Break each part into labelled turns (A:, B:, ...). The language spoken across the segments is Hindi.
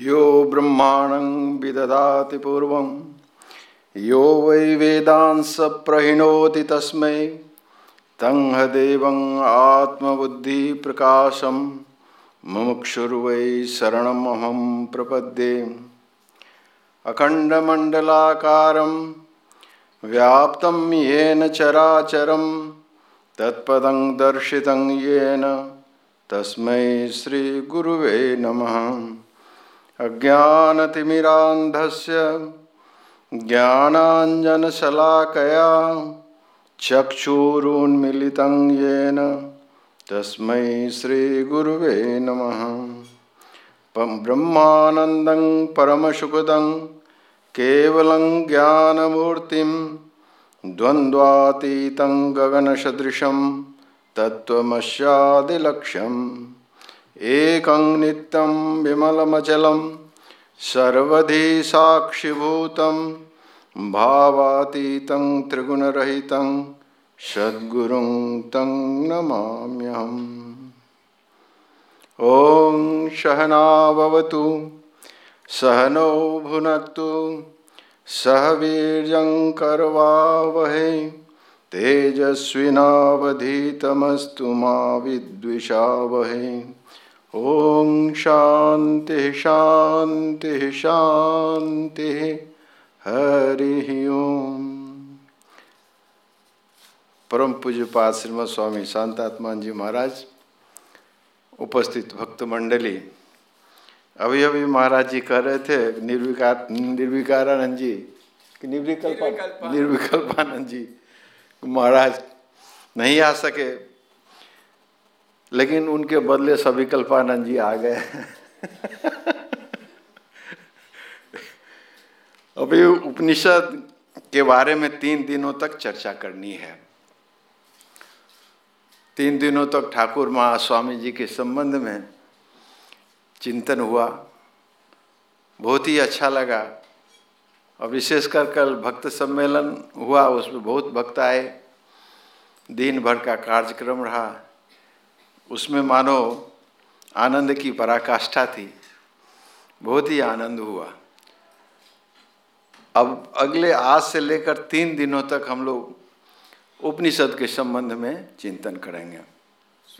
A: यो ब्रह्माणं विदधाति पूर्वं। यो वै वेदांस प्रहिणोति तस्मै। तं देवं आत्मबुद्धिप्रकाशं मुमुक्षुर्वै शरणमहं प्रपद्ये। अखण्डमण्डलाकारं। व्याप्तं येन चराचरं। तत्पदं दर्शितं येन। तस्मै श्रीगुरुवे नमः। अज्ञानतिमिरान्धस्य ज्ञानाञ्जनशलाकया चक्षुरुन्मिलितं येन तस्मै श्रीगुरुवे नमः। ब्रह्मानन्दं परमसुखदं केवलं ज्ञानमूर्तिं द्वन्द्वातीतं गगनसदृशं तत्त्वमस्यादिलक्ष्यम्। एकं नित्यं विमलमचलं सर्वधी साक्षिभूतं भावातीतं त्रिगुणरहितं सद्गुरुं तं नमाम्यहम्। ॐ सहनावतु सहनौ भुनक्तु सह वीर्यङ्करवावहै तेजस्विनावधीतमस्तु मा विद्विषावहै। ओम शांति शांति शांति। हरि ओम। परम पूज्य पाद श्रीमद स्वामी शांतात्मान जी महाराज उपस्थित भक्त मंडली अभी अभी महाराज जी कह रहे थे निर्विकार निर्विकारानंद जी कि निर्विकल्प निर्विकल्पानंद जी महाराज नहीं आ सके। लेकिन उनके बदले सभी कल्पानंद जी आ गए। अभी उपनिषद के बारे में तीन दिनों तक चर्चा करनी है। तीन दिनों तक ठाकुर महास्वामी जी के संबंध में चिंतन हुआ। बहुत ही अच्छा लगा। और विशेषकर कल भक्त सम्मेलन हुआ, उसमें बहुत भक्त आए। दिन भर का कार्यक्रम रहा। उसमें मानो आनंद की पराकाष्ठा थी। बहुत ही आनंद हुआ। अब अगले आज से लेकर तीन दिनों तक हम लोग उपनिषद के संबंध में चिंतन करेंगे।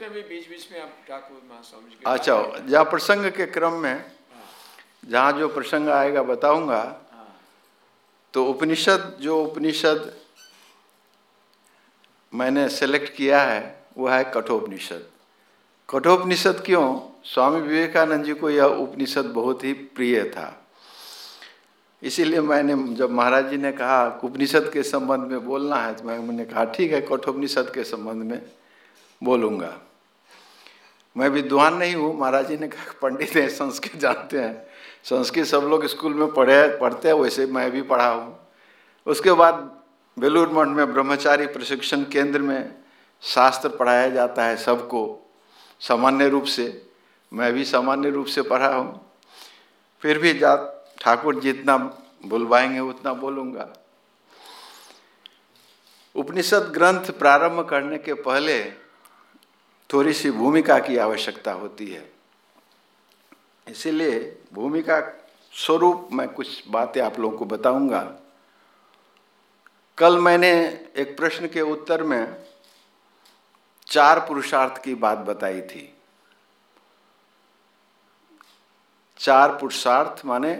B: बीच बीच में आप ठाकुर
A: अच्छा जहाँ प्रसंग के क्रम में जहाँ जो प्रसंग आएगा बताऊँगा। तो उपनिषद जो उपनिषद मैंने सेलेक्ट किया है वह है कठोपनिषद। कठोपनिषद क्यों? स्वामी विवेकानंद जी को यह उपनिषद बहुत ही प्रिय था। इसीलिए मैंने जब महाराज जी ने कहा, उपनिषद के संबंध में बोलना है तो मैंने कहा, ठीक है, कठोपनिषद के संबंध में बोलूँगा। मैं विद्वान नहीं हूँ। महाराज जी ने कहा, पंडित हैं, संस्कृत जानते हैं। संस्कृत सब लोग स्कूल में पढ़े, पढ़ते हैं, वैसे मैं भी पढ़ा हूँ। उसके बाद बेलूर मठ में ब्रह्मचारी प्रशिक्षण केंद्र में शास्त्र पढ़ाया जाता है सबको। सामान्य रूप से, मैं भी सामान्य रूप से पढ़ा हूँ। फिर भी जा, ठाकुर जितना बुलवाएँगे उतना बोलूँगा। उपनिषद ग्रंथ प्रारंभ करने के पहले थोड़ी सी भूमिका की आवश्यकता होती है। इसीलिए भूमिका स्वरूप मैं कुछ बातें आप लोगों को बताऊँगा। कल मैंने एक प्रश्न के उत्तर में चार पुरुषार्थ की बात बताई थी। चार पुरुषार्थ माने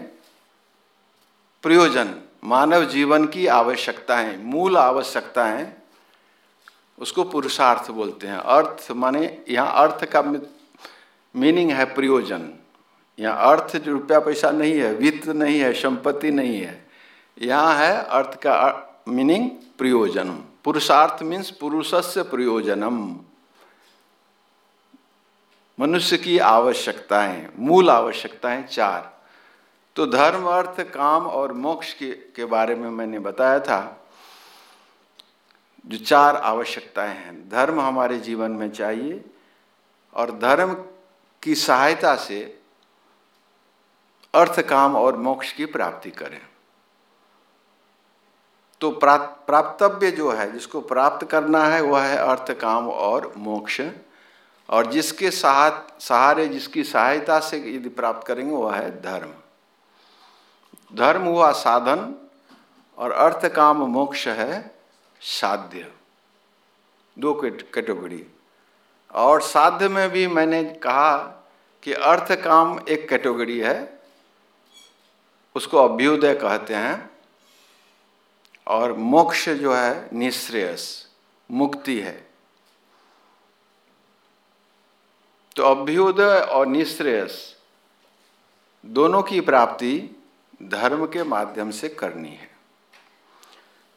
A: प्रयोजन, मानव जीवन की आवश्यकताएँ, मूल आवश्यकताएँ, उसको पुरुषार्थ बोलते हैं। अर्थ माने, यहाँ अर्थ का मीनिंग है प्रयोजन। यहाँ अर्थ जो रुपया पैसा नहीं है, वित्त नहीं है, संपत्ति नहीं है, यहाँ है अर्थ का मीनिंग प्रयोजनम पुरुषार्थ मीन्स पुरुषस्य प्रयोजनम। मनुष्य की आवश्यकताएँ मूल आवश्यकताएँ चार। तो धर्म अर्थ काम और मोक्ष के, के बारे में मैंने बताया था। जो चार आवश्यकताएँ हैं धर्म हमारे जीवन में चाहिए और धर्म की सहायता से अर्थ काम और मोक्ष की प्राप्ति करें। तो प्राप्तव्य जो है, जिसको प्राप्त करना है, वह है अर्थ, काम और मोक्ष। और जिसके सहारे, जिसकी सहायता से यदि प्राप्त करेंगे, वह है धर्म। धर्म हुआ साधन, और अर्थ, काम, मोक्ष है साध्य। दो कैटेगरी। और साध्य में भी मैंने कहा कि अर्थ, काम एक कैटेगरी है, उसको अभ्युदय कहते हैं। और मोक्ष जो है निश्रेयस, मुक्ति है। तो अभ्युदय और निश्रेयस दोनों की प्राप्ति धर्म के माध्यम से करनी है।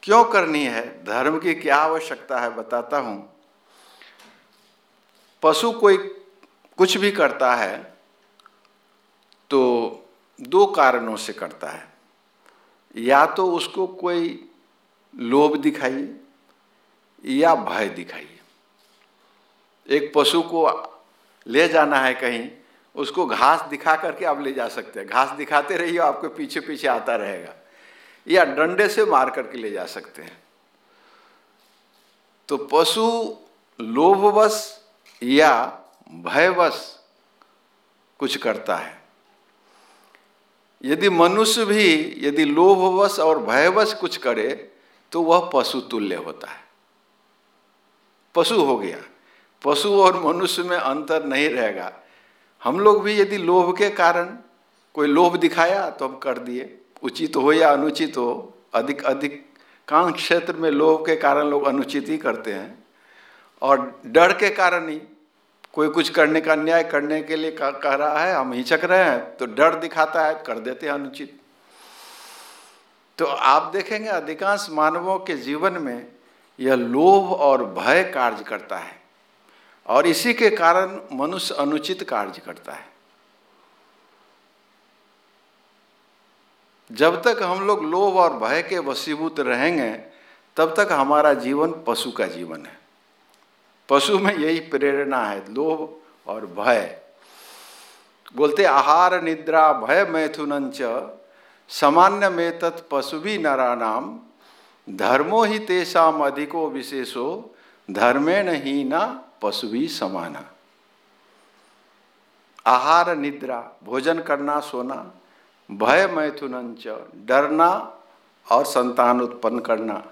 A: क्यों करनी है? धर्म की क्या आवश्यकता है बताता हूँ। पशु कोई कुछ भी करता है तो दो कारणों से करता है। या तो उसको कोई लोभ दिखाइए या भय दिखाइए एक पशु को ले जाना है कहीं, उसको घास दिखा करके आप ले जा सकते हैं। घास दिखाते रहिए, आपके पीछे पीछे आता रहेगा। या डंडे से मार करके ले जा सकते हैं। तो पशु लोभवश या भयवश कुछ करता है। यदि मनुष्य भी यदि लोभवश और भयवश कुछ करे तो वह पशु तुल्य होता है। पशु हो गया। पशु और मनुष्य में अंतर नहीं रहेगा। हम लोग भी यदि लोभ के कारण कोई लोभ दिखाया तो हम कर दिए। उचित हो या अनुचित हो, अधिक अधिक कांश क्षेत्र में लोभ के कारण लोग अनुचित ही करते हैं। और डर के कारण ही कोई कुछ करने का अन्याय करने के लिए कह रहा है, हम हिचक रहे हैं तो डर दिखाता है, कर देते हैं अनुचित। तो आप देखेंगे अधिकांश मानवों के जीवन में यह लोभ और भय कार्य करता है। और इसी के कारण मनुष्य अनुचित कार्य करता है। जब तक हम लोग लोभ और भय के वसीभूत रहेंगे, तब तक हमारा जीवन पशु का जीवन है। पशु में यही प्रेरणा है, लोभ और भय। बोलते आहार, निद्रा, भय मैथुन सामान्य में तत् पशु भी नाम धर्मो ही तेषाम अधिको विशेषो धर्मेण ही न पशुवी समाना। आहार, निद्रा, भोजन करना, सोना, भय मैथुन डरना और संतान उत्पन्न करना,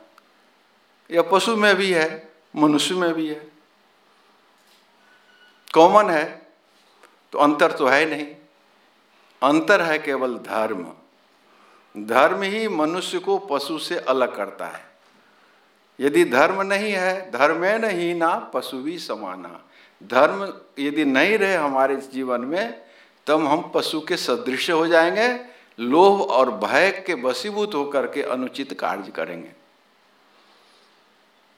A: यह पशु में भी है, मनुष्य में भी है। कॉमन है तो अंतर तो है नहीं। अंतर है केवल धर्म। धर्म ही मनुष्य को पशु से अलग करता है। यदि धर्म नहीं है, धर्मे नहीं ना पशु भी समाना। धर्म यदि नहीं रहे हमारे जीवन में, तब हम पशु के सदृश हो जाएँगे, लोभ और भय के वसीभूत होकर के अनुचित कार्य करेंगे।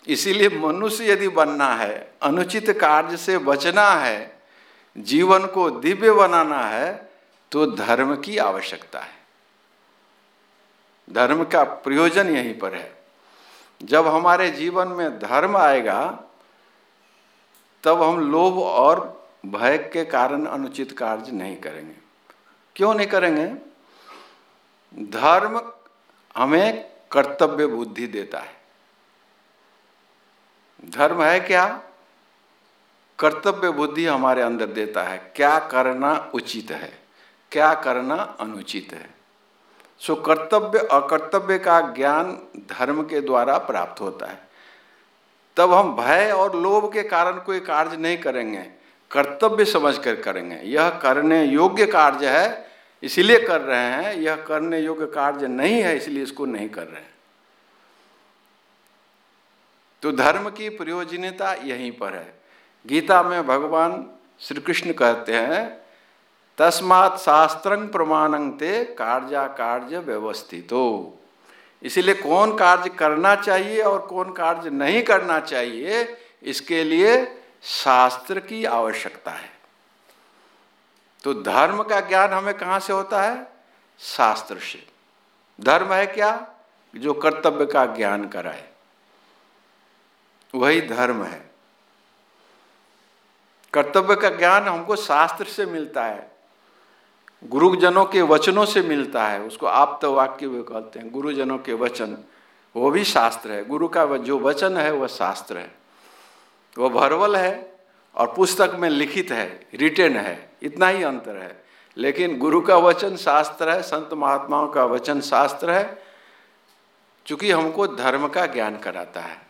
A: इसीलिए मनुष्य यदि बनना है, अनुचित कार्य से बचना है, जीवन को दिव्य बनाना है तो धर्म की आवश्यकता है। धर्म का प्रयोजन यहीं पर है। जब हमारे जीवन में धर्म आएगा, तब हम लोभ और भय के कारण अनुचित कार्य नहीं करेंगे। क्यों नहीं करेंगे? धर्म हमें कर्तव्य बुद्धि देता है। धर्म है क्या? कर्तव्य बुद्धि हमारे अंदर देता है। क्या करना उचित है? क्या करना अनुचित है? सो कर्तव्य, अकर्तव्य का ज्ञान धर्म के द्वारा प्राप्त होता है। तब हम भय और लोभ के कारण कोई कार्य नहीं करेंगे, कर्तव्य समझ कर करेंगे। यह करने योग्य कार्य है, इसलिए कर रहे हैं, यह करने योग्य कार्य नहीं है, इसलिए इसको नहीं कर रहे हैं। तो धर्म की प्रयोजनता यहीं पर है। गीता में भगवान श्री कृष्ण कहते हैं तस्मात् शास्त्रंग प्रमाणंग ते कार्या कार्य व्यवस्थित। हो इसलिए कौन कार्य करना चाहिए और कौन कार्य नहीं करना चाहिए, इसके लिए शास्त्र की आवश्यकता है। तो धर्म का ज्ञान हमें कहाँ से होता है? शास्त्र से। धर्म है क्या? जो कर्तव्य का ज्ञान कराए। वही धर्म है। कर्तव्य का ज्ञान हमको शास्त्र से मिलता है। गुरुजनों के वचनों से मिलता है, उसको आप तो वाक्य भी कहते हैं, गुरुजनों के वचन। वो भी शास्त्र है, गुरु का जो वचन है वह शास्त्र है। वह भरवल है और पुस्तक में लिखित है रिटेन है, इतना ही अंतर है। लेकिन गुरु का वचन शास्त्र है, संत महात्माओं का वचन शास्त्र है, चूँकि हमको धर्म का ज्ञान कराता है।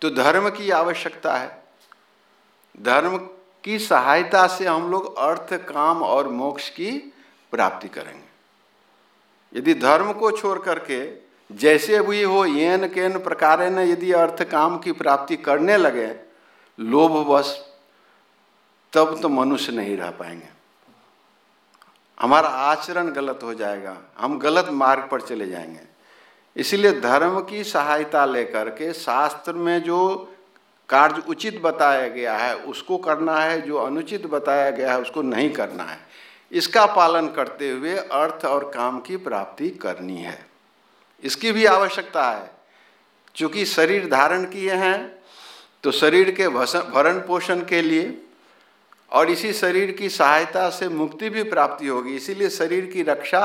A: तो धर्म की आवश्यकता है। धर्म की सहायता से हम लोग अर्थ, काम और मोक्ष की प्राप्ति करेंगे। यदि धर्म को छोड़ करके जैसे भी हो, येन केन प्रकार न यदि अर्थ, काम की प्राप्ति करने लगे, लोभवश, तब तो मनुष्य नहीं रह पाएँगे। हमारा आचरण गलत हो जाएगा, हम गलत मार्ग पर चले जाएँगे। इसलिए धर्म की सहायता लेकर के शास्त्र में जो कार्य उचित बताया गया है, उसको करना है, जो अनुचित बताया गया है, उसको नहीं करना है। इसका पालन करते हुए अर्थ और काम की प्राप्ति करनी है। इसकी भी आवश्यकता है। चूँकि शरीर धारण किए हैं तो शरीर के भरण पोषण के लिए और इसी शरीर की सहायता से मुक्ति भी प्राप्ति होगी, इसीलिए शरीर की रक्षा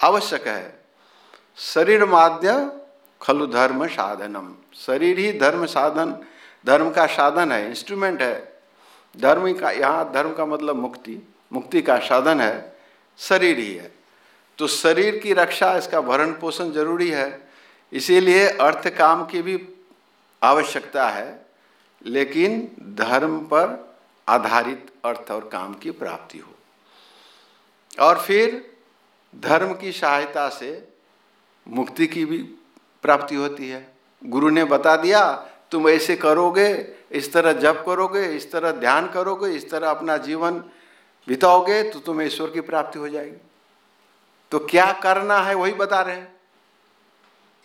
A: आवश्यक है। शरीर माध्य खलु धर्म साधनम। शरीर ही धर्म साधन धर्म का साधन है इंस्ट्रूमेंट है। धर्म का, यहाँ धर्म का मतलब मुक्ति। मुक्ति का साधन है, शरीर ही है। तो शरीर की रक्षा, इसका भरण पोषण ज़रूरी है। इसीलिए अर्थ काम की भी आवश्यकता है, लेकिन धर्म पर आधारित अर्थ और काम की प्राप्ति हो। और फिर धर्म की सहायता से मुक्ति की भी प्राप्ति होती है। गुरु ने बता दिया तुम ऐसे करोगे, इस तरह जप करोगे, इस तरह ध्यान करोगे, इस तरह अपना जीवन बिताओगे तो तुम्हें ईश्वर की प्राप्ति हो जाएगी। तो क्या करना है वही बता रहे हैं।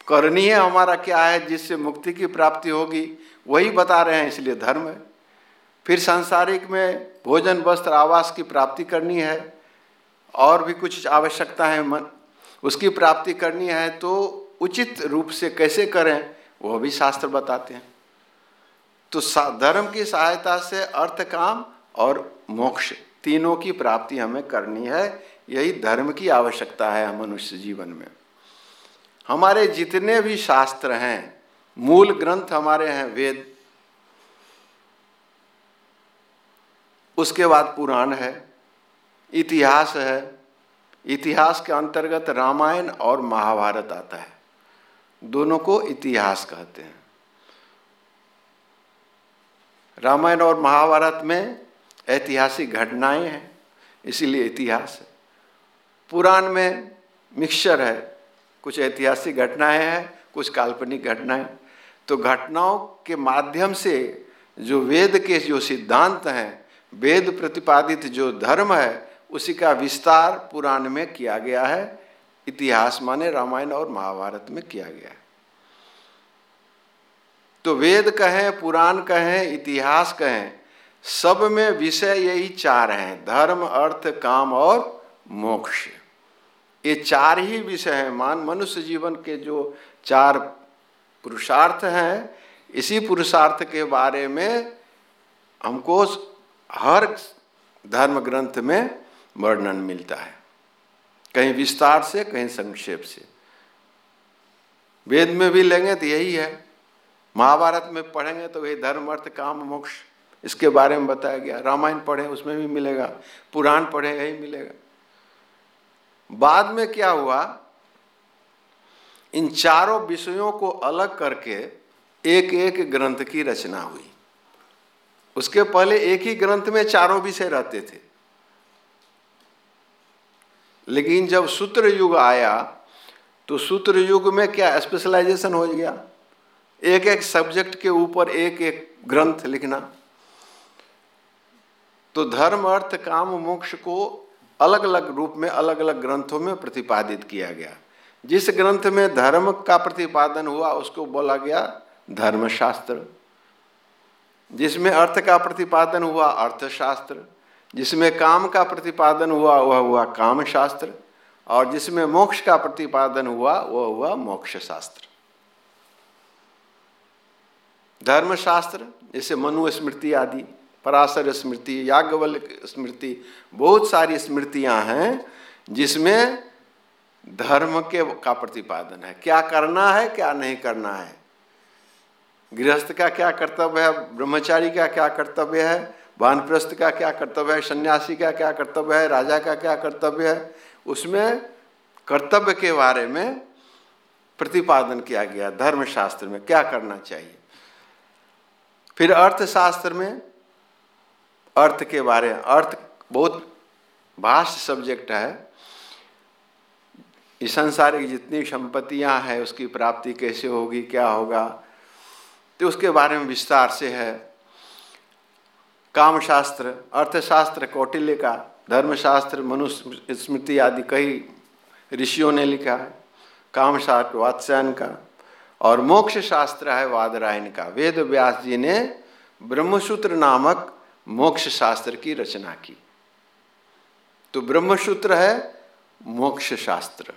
A: करनी है हमारा क्या है, जिससे मुक्ति की प्राप्ति होगी, वही बता रहे हैं, इसलिए धर्म है। फिर सांसारिक में भोजन, वस्त्र, आवास की प्राप्ति करनी है, और भी कुछ आवश्यकता है मन, उसकी प्राप्ति करनी है तो उचित रूप से कैसे करें वह भी शास्त्र बताते हैं। तो धर्म की सहायता से अर्थ काम और मोक्ष तीनों की प्राप्ति हमें करनी है। यही धर्म की आवश्यकता है मनुष्य जीवन में। हमारे जितने भी शास्त्र हैं, मूल ग्रंथ हमारे हैं, वेद, उसके बाद पुराण है, इतिहास है, इतिहास के अंतर्गत रामायण और महाभारत आता है। दोनों को इतिहास कहते हैं। रामायण और महाभारत में ऐतिहासिक घटनाएँ हैं, इसीलिए इतिहास है। पुराण में मिक्सचर है, कुछ ऐतिहासिक घटनाएँ हैं, कुछ काल्पनिक घटनाएँ। तो घटनाओं के माध्यम से जो वेद के जो सिद्धांत हैं, वेद प्रतिपादित जो धर्म है, उसी का विस्तार पुराण में किया गया है, इतिहास माने रामायण और महाभारत में किया गया है। तो वेद कहें, पुराण कहें, इतिहास कहें, सब में विषय यही चार हैं, धर्म, अर्थ, काम और मोक्ष। ये चार ही विषय हैं। मान, मनुष्य जीवन के जो चार पुरुषार्थ हैं, इसी पुरुषार्थ के बारे में हमको हर धर्म ग्रंथ में वर्णन मिलता है। कहीं विस्तार से, कहीं संक्षेप से। वेद में भी लेंगे तो यही है। महाभारत में पढ़ेंगे तो वही धर्म, अर्थ, काम, मोक्ष, इसके बारे में बताया गया। रामायण पढ़े, उसमें भी मिलेगा। पुराण पढ़े, यही मिलेगा। बाद में क्या हुआ? इन चारों विषयों को अलग करके एक एक ग्रंथ की रचना हुई। उसके पहले एक ही ग्रंथ में चारों विषय रहते थे। लेकिन जब सूत्र युग आया तो सूत्र युग में क्या स्पेशलाइजेशन हो गया? एक एक सब्जेक्ट के ऊपर एक एक ग्रंथ लिखना। तो धर्म, अर्थ, काम, मोक्ष को अलग अलग रूप में अलग अलग ग्रंथों में प्रतिपादित किया गया। जिस ग्रंथ में धर्म का प्रतिपादन हुआ, उसको बोला गया धर्मशास्त्र। जिसमें अर्थ का प्रतिपादन हुआ, अर्थशास्त्र। जिसमें काम का प्रतिपादन हुआ, वह हुआ काम शास्त्र और जिसमें मोक्ष का प्रतिपादन हुआ, वह हुआ मोक्ष शास्त्र धर्मशास्त्र, जैसे मनु स्मृति आदि, पराशर स्मृति याज्ञवल स्मृति, बहुत सारी स्मृतियाँ हैं, जिसमें धर्म के का प्रतिपादन है। क्या करना है, क्या नहीं करना है? गृहस्थ का क्या कर्तव्य है? ब्रह्मचारी का क्या कर्तव्य है? वानप्रस्थ का क्या कर्तव्य है? सन्यासी का क्या कर्तव्य है? राजा का क्या कर्तव्य है? उसमें कर्तव्य के बारे में प्रतिपादन किया गया, धर्मशास्त्र में। क्या करना चाहिए? फिर अर्थशास्त्र में अर्थ के बारे में, अर्थ बहुत भाष्य सब्जेक्ट है। इस संसारिक जितनी संपत्तियाँ हैं, उसकी प्राप्ति कैसे होगी, क्या होगा तो उसके बारे में विस्तार से है। काम शास्त्र अर्थशास्त्र, कौटिल्य का, धर्मशास्त्र मनुष्य स्मृति आदि कई ऋषियों ने लिखा। है काम शास्त्र वात्स्यायन का और मोक्ष शास्त्र है वादरायन का। वेद व्यास जी ने ब्रह्मसूत्र नामक मोक्ष शास्त्र की रचना की। तो ब्रह्मसूत्र है मोक्ष शास्त्र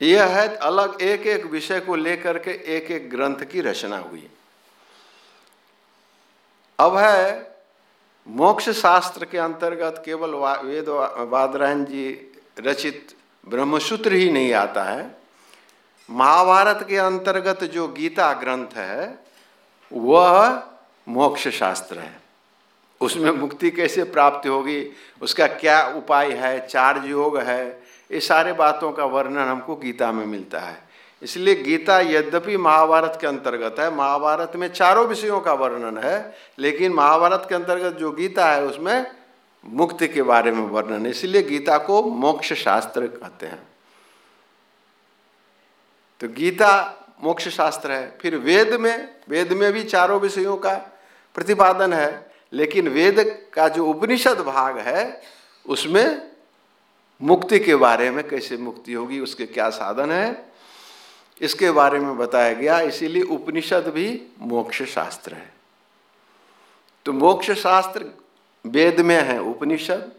A: यह है अलग एक एक विषय को लेकर के एक एक ग्रंथ की रचना हुई। अब है मोक्ष शास्त्र के अंतर्गत केवल वेद वादरायण जी रचित ब्रह्मसूत्र ही नहीं आता है। महाभारत के अंतर्गत जो गीता ग्रंथ है, वह मोक्ष शास्त्र है। उसमें मुक्ति कैसे प्राप्त होगी, उसका क्या उपाय है, चार योग है, ये सारे बातों का वर्णन हमको गीता में मिलता है। इसलिए गीता यद्यपि महाभारत के अंतर्गत है, महाभारत में चारों विषयों का वर्णन है, लेकिन महाभारत के अंतर्गत जो गीता है, उसमें मुक्ति के बारे में वर्णन इसलिए गीता को मोक्ष शास्त्र कहते हैं। तो गीता मोक्ष शास्त्र है। फिर वेद में वेद में भी चारों विषयों का प्रतिपादन है। लेकिन वेद का जो उपनिषद भाग है, उसमें मुक्ति के बारे में कैसे मुक्ति होगी, उसके क्या साधन है, इसके बारे में बताया गया। इसीलिए उपनिषद भी मोक्ष शास्त्र है। तो मोक्ष शास्त्र वेद में है उपनिषद,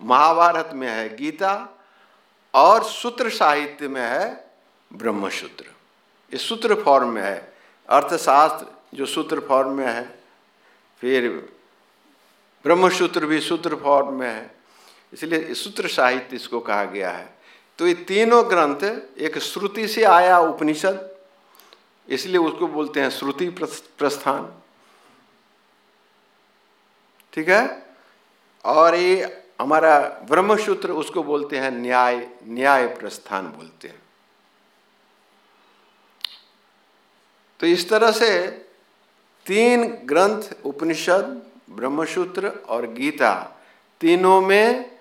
A: महाभारत में है गीता और सूत्र साहित्य में है ब्रह्मसूत्र। ये सूत्र फॉर्म में है। अर्थशास्त्र जो सूत्र फॉर्म में है, फिर ब्रह्मसूत्र भी सूत्र फॉर्म में है। इसलिए सूत्र साहित्य इसको कहा गया है। तो ये तीनों ग्रंथ एक श्रुति से आया उपनिषद, इसलिए उसको बोलते हैं श्रुति प्रस्थान। ठीक है? और ये हमारा ब्रह्मसूत्र उसको बोलते हैं न्याय न्याय प्रस्थान बोलते हैं। तो इस तरह से तीन ग्रंथ, उपनिषद, ब्रह्मसूत्र और गीता तीनों में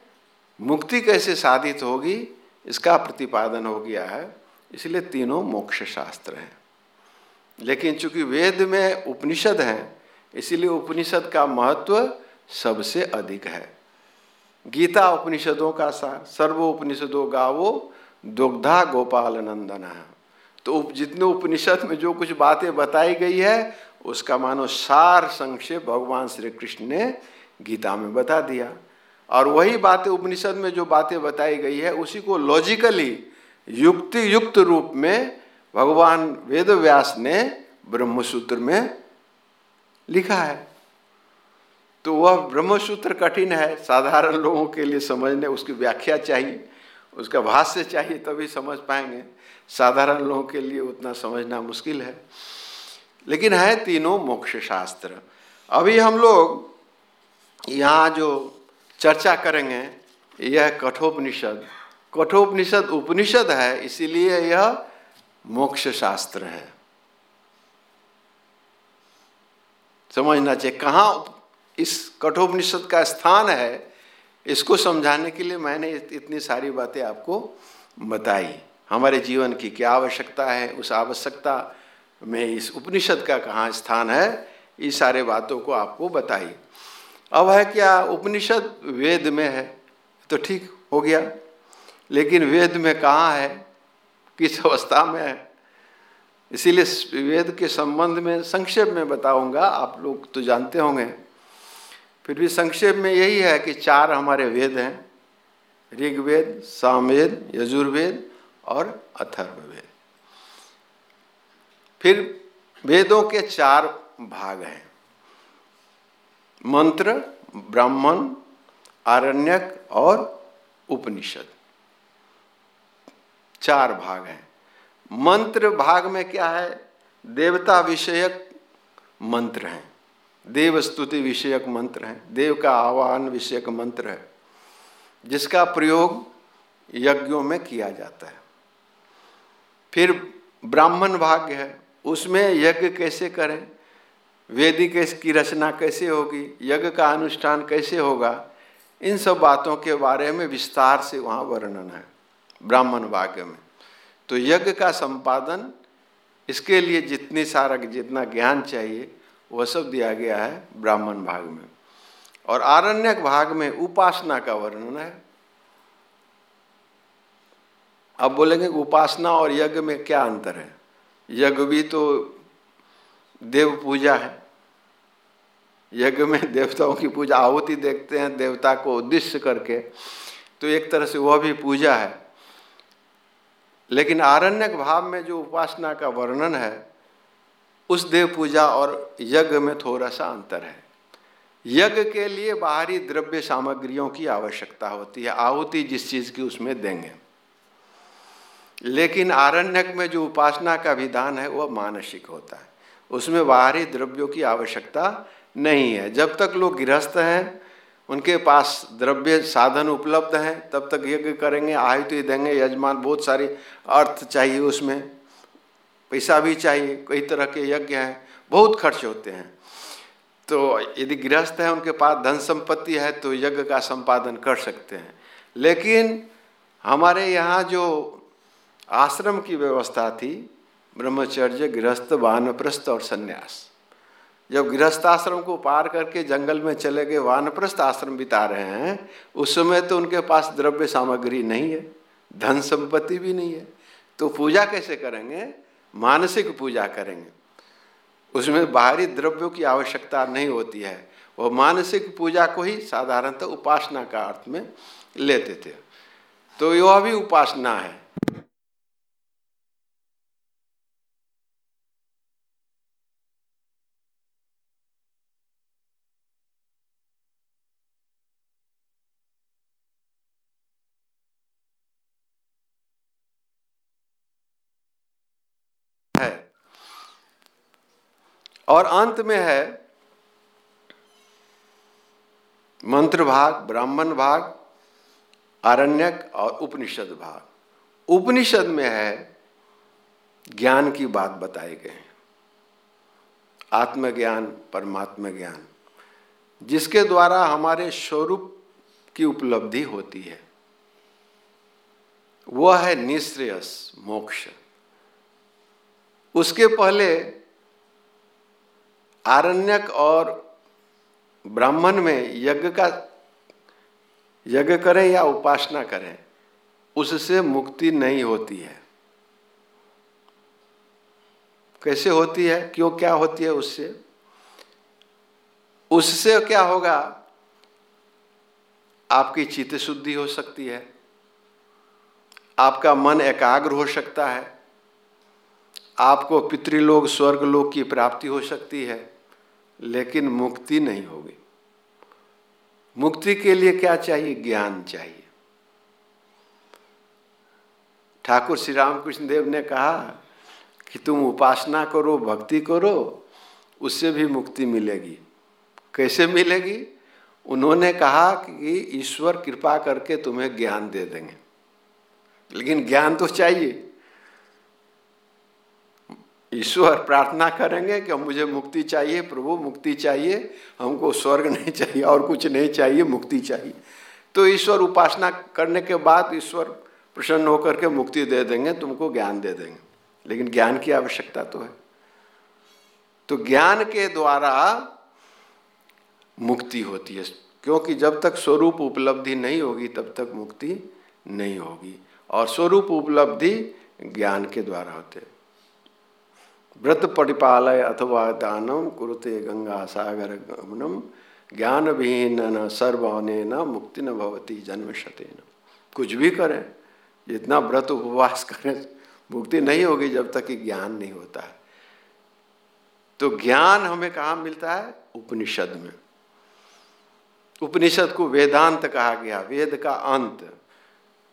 A: मुक्ति कैसे साधित होगी, इसका प्रतिपादन हो गया है। इसलिए तीनों मोक्ष शास्त्र हैं। लेकिन चूँकि वेद में उपनिषद हैं, इसीलिए उपनिषद का महत्व सबसे अधिक है। गीता उपनिषदों का सार सर्व उपनिषदों गावो, दुग्धा गोपाल नंदन तो जितने उपनिषद में जो कुछ बातें बताई गई है, उसका मानो सार संक्षेप भगवान श्री कृष्ण ने गीता में बता दिया। और वही बातें उपनिषद में जो बातें बताई गई है, उसी को लॉजिकली युक्ति युक्त रूप में भगवान वेद व्यास ने ब्रह्मसूत्र में लिखा है। तो वह ब्रह्मसूत्र कठिन है, साधारण लोगों के लिए समझने, उसकी व्याख्या चाहिए, उसका भाष्य चाहिए, तभी समझ पाएँगे। साधारण लोगों के लिए उतना समझना मुश्किल है। लेकिन है तीनों मोक्ष शास्त्र अभी हम लोग यहाँ जो चर्चा करेंगे, यह कठोपनिषद। कठोपनिषद उपनिषद है, इसीलिए यह मोक्ष शास्त्र है। समझना चाहिए, कहाँ इस कठोपनिषद का स्थान है, इसको समझाने के लिए मैंने इतनी सारी बातें आपको बताई। हमारे जीवन की क्या आवश्यकता है, उस आवश्यकता में इस उपनिषद का कहाँ स्थान है इस सारे बातों को आपको बताई। अब है क्या, उपनिषद वेद में है तो ठीक हो गया। लेकिन वेद में कहाँ है, किस अवस्था में है, इसीलिए वेद के संबंध में संक्षेप में बताऊँगा, आप लोग तो जानते होंगे। फिर भी संक्षेप में यही है कि चार हमारे वेद हैं, ऋग्वेद, सामवेद, यजुर्वेद और अथर्ववेद। फिर वेदों के चार भाग हैं। मंत्र, ब्राह्मण, आरण्यक और उपनिषद। चार भाग हैं। मंत्र भाग में क्या है? देवता विषयक मंत्र हैं। देव स्तुति विषयक मंत्र है। देव का आह्वान विषयक मंत्र है, जिसका प्रयोग यज्ञों में किया जाता है। फिर ब्राह्मण भाग्य है, उसमें यज्ञ कैसे करें? वेदिक की रचना कैसे होगी? यज्ञ का अनुष्ठान कैसे होगा? इन सब बातों के बारे में विस्तार से वहाँ वर्णन है, ब्राह्मण भाग्य में। तो यज्ञ का संपादन, इसके लिए जितनी सारा, जितना ज्ञान चाहिए वह सब दिया गया है ब्राह्मण भाग में। और आरण्यक भाग में उपासना का वर्णन है। अब बोलेंगे उपासना और यज्ञ में क्या अंतर है? यज्ञ भी तो देव पूजा है। यज्ञ में देवताओं की पूजा, आहुति देखते हैं, देवता को उद्देश्य करके। तो एक तरह से वह भी पूजा है। लेकिन आरण्यक भाव में जो उपासना का वर्णन है उस देव पूजा और यज्ञ में थोड़ा सा अंतर है। यज्ञ के लिए बाहरी द्रव्य सामग्रियों की आवश्यकता होती है, आहुति जिस चीज़ की उसमें देंगे। लेकिन आरण्यक में जो उपासना का विधान है, वह मानसिक होता है। उसमें बाहरी द्रव्यों की आवश्यकता नहीं है। जब तक लोग गृहस्थ हैं, उनके पास द्रव्य साधन उपलब्ध हैं, तब तक यज्ञ करेंगे, आहुति देंगे, यजमान, बहुत सारे अर्थ चाहिए उसमें। पैसा भी चाहिए, कई तरह के यज्ञ हैं, बहुत खर्च होते हैं। तो यदि गृहस्थ हैं, उनके पास धन संपत्ति है तो यज्ञ का संपादन कर सकते हैं। लेकिन हमारे यहाँ जो आश्रम की व्यवस्था थी, ब्रह्मचर्य, गृहस्थ, वानप्रस्थ और संन्यास। जब गृहस्थ आश्रम को पार करके जंगल में चले गए, वानप्रस्थ आश्रम बिता रहे हैं, उस समय तो उनके पास द्रव्य सामग्री नहीं है, धन संपत्ति भी नहीं है। तो पूजा कैसे करेंगे? मानसिक पूजा करेंगे। उसमें बाहरी द्रव्यों की आवश्यकता नहीं होती है। वो मानसिक पूजा को ही साधारणतः उपासना का अर्थ में लेते थे। तो यह भी उपासना है। और अंत में है मंत्र भाग, ब्राह्मण भाग आरण्यक और उपनिषद भाग। उपनिषद में है ज्ञान की बात बताए गए आत्मज्ञान परमात्मा ज्ञान जिसके द्वारा हमारे स्वरूप की उपलब्धि होती है। वह है निश्रेयस, मोक्ष। उसके पहले आरण्यक और ब्राह्मण में यज्ञ का यज्ञ करें या उपासना करें, उससे मुक्ति नहीं होती है। कैसे होती है? क्यों क्या होती है उससे? उससे क्या होगा? आपकी चित्त शुद्धि हो सकती है, आपका मन एकाग्र हो सकता है, आपको पितृलोक, स्वर्गलोक की प्राप्ति हो सकती है। लेकिन मुक्ति नहीं होगी। मुक्ति के लिए क्या चाहिए? ज्ञान चाहिए। ठाकुर श्री रामकृष्ण देव ने कहा कि तुम उपासना करो, भक्ति करो, उससे भी मुक्ति मिलेगी। कैसे मिलेगी? उन्होंने कहा कि ईश्वर कृपा करके तुम्हें ज्ञान दे देंगे। लेकिन ज्ञान तो चाहिए। ईश्वर प्रार्थना करेंगे कि मुझे मुक्ति चाहिए, प्रभु मुक्ति चाहिए, हमको स्वर्ग नहीं चाहिए, और कुछ नहीं चाहिए, मुक्ति चाहिए। तो ईश्वर उपासना करने के बाद ईश्वर प्रसन्न होकर के मुक्ति दे देंगे, तुमको ज्ञान दे देंगे। लेकिन ज्ञान की आवश्यकता तो है। तो ज्ञान के द्वारा मुक्ति होती है, क्योंकि जब तक स्वरूप उपलब्धि नहीं होगी, तब तक मुक्ति नहीं होगी। और स्वरूप उपलब्धि ज्ञान के द्वारा होते हैं। व्रत परिपालय अथवा दानम कुरुते गंगा सागर गमनम ज्ञान विहीन न सर्वने न मुक्ति न भवती जन्म शतेन कुछ भी करें, जितना व्रत उपवास करें, मुक्ति नहीं होगी जब तक कि ज्ञान नहीं होता है। तो ज्ञान हमें कहाँ मिलता है? उपनिषद में। उपनिषद को वेदांत कहा गया, वेद का अंत।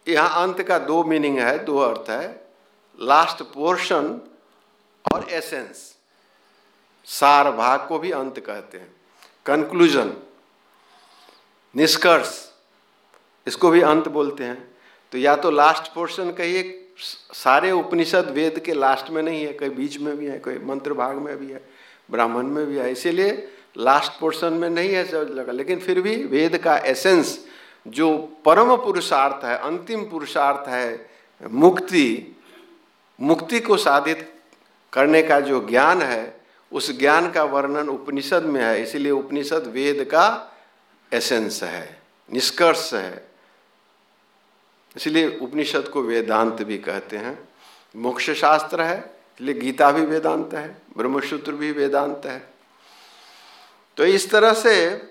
A: यहाँ अंत का दो मीनिंग है, दो अर्थ है। लास्ट पोर्शन और एसेंस सार भाग को भी अंत कहते हैं। कंक्लूजन निष्कर्ष, इसको भी अंत बोलते हैं। तो या तो लास्ट पोर्शन कहिए सारे उपनिषद वेद के लास्ट में नहीं है, कहीं बीच में भी है कोई मंत्र भाग में भी है, ब्राह्मण में भी है, इसीलिए लास्ट पोर्शन में नहीं है सब जगह लेकिन फिर भी वेद का एसेंस जो परम पुरुषार्थ है, अंतिम पुरुषार्थ है, मुक्ति मुक्ति को साधित करने का जो ज्ञान है, उस ज्ञान का वर्णन उपनिषद में है, इसीलिए उपनिषद वेद का एसेंस है, निष्कर्ष है। इसलिए उपनिषद को वेदांत भी कहते हैं। मोक्ष शास्त्र है, इसलिए गीता भी वेदांत है, ब्रह्मसूत्र भी वेदांत है। तो इस तरह से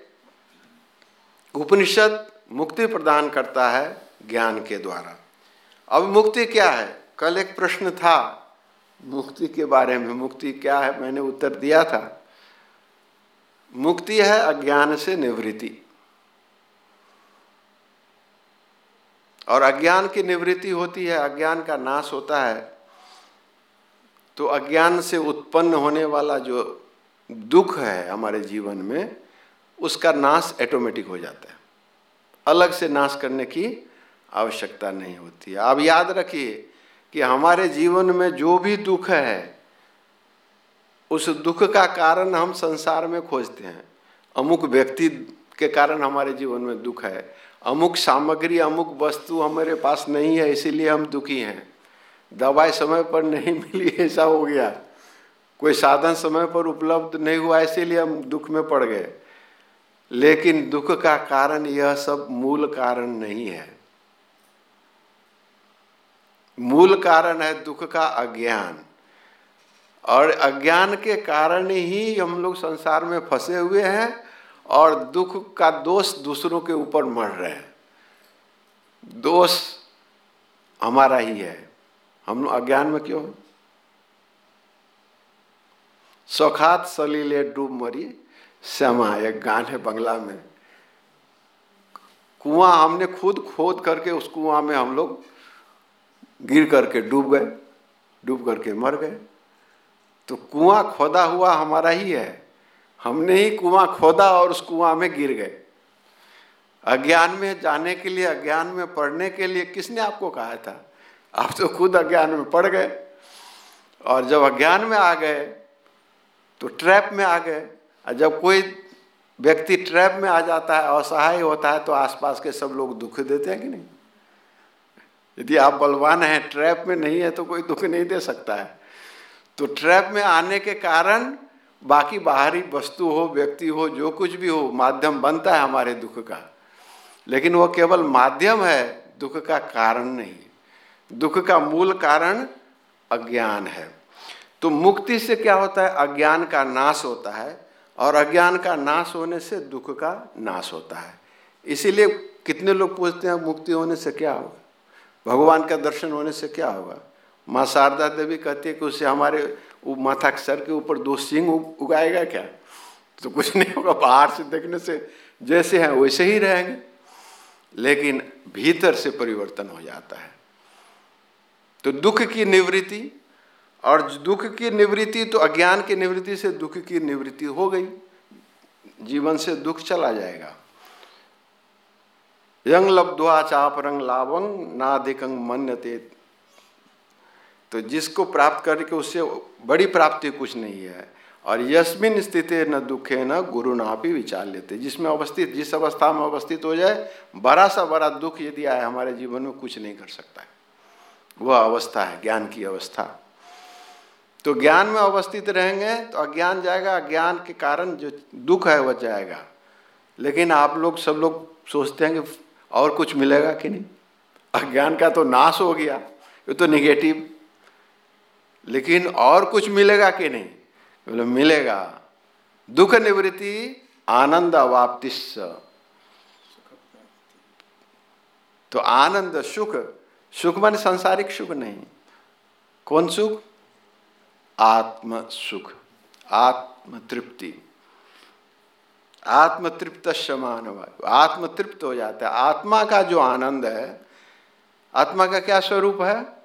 A: उपनिषद मुक्ति प्रदान करता है ज्ञान के द्वारा। अब मुक्ति क्या है? कल एक प्रश्न था मुक्ति के बारे में, मुक्ति क्या है, मैंने उत्तर दिया था। मुक्ति है अज्ञान से निवृत्ति। और अज्ञान की निवृत्ति होती है, अज्ञान का नाश होता है तो अज्ञान से उत्पन्न होने वाला जो दुख है हमारे जीवन में, उसका नाश ऑटोमेटिक हो जाता है। अलग से नाश करने की आवश्यकता नहीं होती है। आप याद रखिए कि हमारे जीवन में जो भी दुख है, उस दुख का कारण हम संसार में खोजते हैं। अमुक व्यक्ति के कारण हमारे जीवन में दुख है। अमुक सामग्री, अमुक वस्तु हमारे पास नहीं है, इसीलिए हम दुखी हैं। दवाई समय पर नहीं मिली, ऐसा हो गया। कोई साधन समय पर उपलब्ध नहीं हुआ, इसीलिए हम दुख में पड़ गए। लेकिन दुख का कारण यह सब मूल कारण नहीं है। मूल कारण है दुख का अज्ञान। और अज्ञान के कारण ही हम लोग संसार में फंसे हुए हैं और दुख का दोष दूसरों के ऊपर मर रहे हैं। दोष हमारा ही है। हम लोग अज्ञान में क्यों? सौखात सलीले डूब मरी, श्यामा, एक गान है बंगला में। कुआँ हमने खुद खोद करके उस कुआँ में हम लोग गिर करके डूब गए, डूब करके मर गए। तो कुआँ खोदा हुआ हमारा ही है। हमने ही कुआँ खोदा और उस कुआँ में गिर गए। अज्ञान में जाने के लिए, अज्ञान में पढ़ने के लिए किसने आपको कहा था? आप तो खुद अज्ञान में पड़ गए और जब अज्ञान में आ गए तो ट्रैप में आ गए। और जब कोई व्यक्ति ट्रैप में आ जाता है, असहाय होता है तो आसपास के सब लोग दुख देते हैं कि नहीं? यदि आप बलवान हैं ट्रैप में नहीं है तो कोई दुख नहीं दे सकता है। तो ट्रैप में आने के कारण बाकी बाहरी वस्तु हो, व्यक्ति हो, जो कुछ भी हो, माध्यम बनता है हमारे दुख का। लेकिन वो केवल माध्यम है, दुख का कारण नहीं। दुख का मूल कारण अज्ञान है। तो मुक्ति से क्या होता है? अज्ञान का नाश होता है और अज्ञान का नाश होने से दुख का नाश होता है। इसीलिए कितने लोग पूछते हैं, मुक्ति होने से क्या होगा? भगवान का दर्शन होने से क्या होगा? माँ शारदा देवी कहती है कि उससे हमारे माथा सर के ऊपर दो सिंह उगाएगा क्या? तो कुछ नहीं होगा, बाहर से देखने से जैसे हैं, वैसे ही रहेंगे। लेकिन भीतर से परिवर्तन हो जाता है। तो दुख की निवृत्ति, और दुख की निवृत्ति तो अज्ञान की निवृत्ति से दुख की निवृत्ति हो गई। जीवन से दुख चला जाएगा। यंग लब्ध्वा चाप रंग लावंग, नाधिकंग मन्यते। तो जिसको प्राप्त करके उससे बड़ी प्राप्ति कुछ नहीं है। और यस्मिन स्थिति न दुखे न गुरु ना भी विचार लेते जिसमें अवस्थित, जिस अवस्था में अवस्थित हो जाए, बड़ा सा बड़ा दुख यदि आए, हमारे जीवन में कुछ नहीं कर सकता है। वह अवस्था है, ज्ञान की अवस्था। तो ज्ञान में अवस्थित रहेंगे तो अज्ञान जाएगा। अज्ञान के कारण जो दुख है, वह जाएगा। लेकिन आप लोग, सब लोग सोचते हैं कि और कुछ मिलेगा कि नहीं? अज्ञान का तो नाश हो गया, ये तो निगेटिव लेकिन और कुछ मिलेगा कि नहीं? बोले, मिलेगा। दुख निवृत्ति आनंद अवाप्तिश तो आनंद सुख सुख मान सांसारिक सुख नहीं। कौन सुख? आत्म सुख आत्म तृप्ति आत्म तृप्त समान आत्म तृप्त हो जाता है। आत्मा का जो आनंद है, आत्मा का क्या स्वरूप है?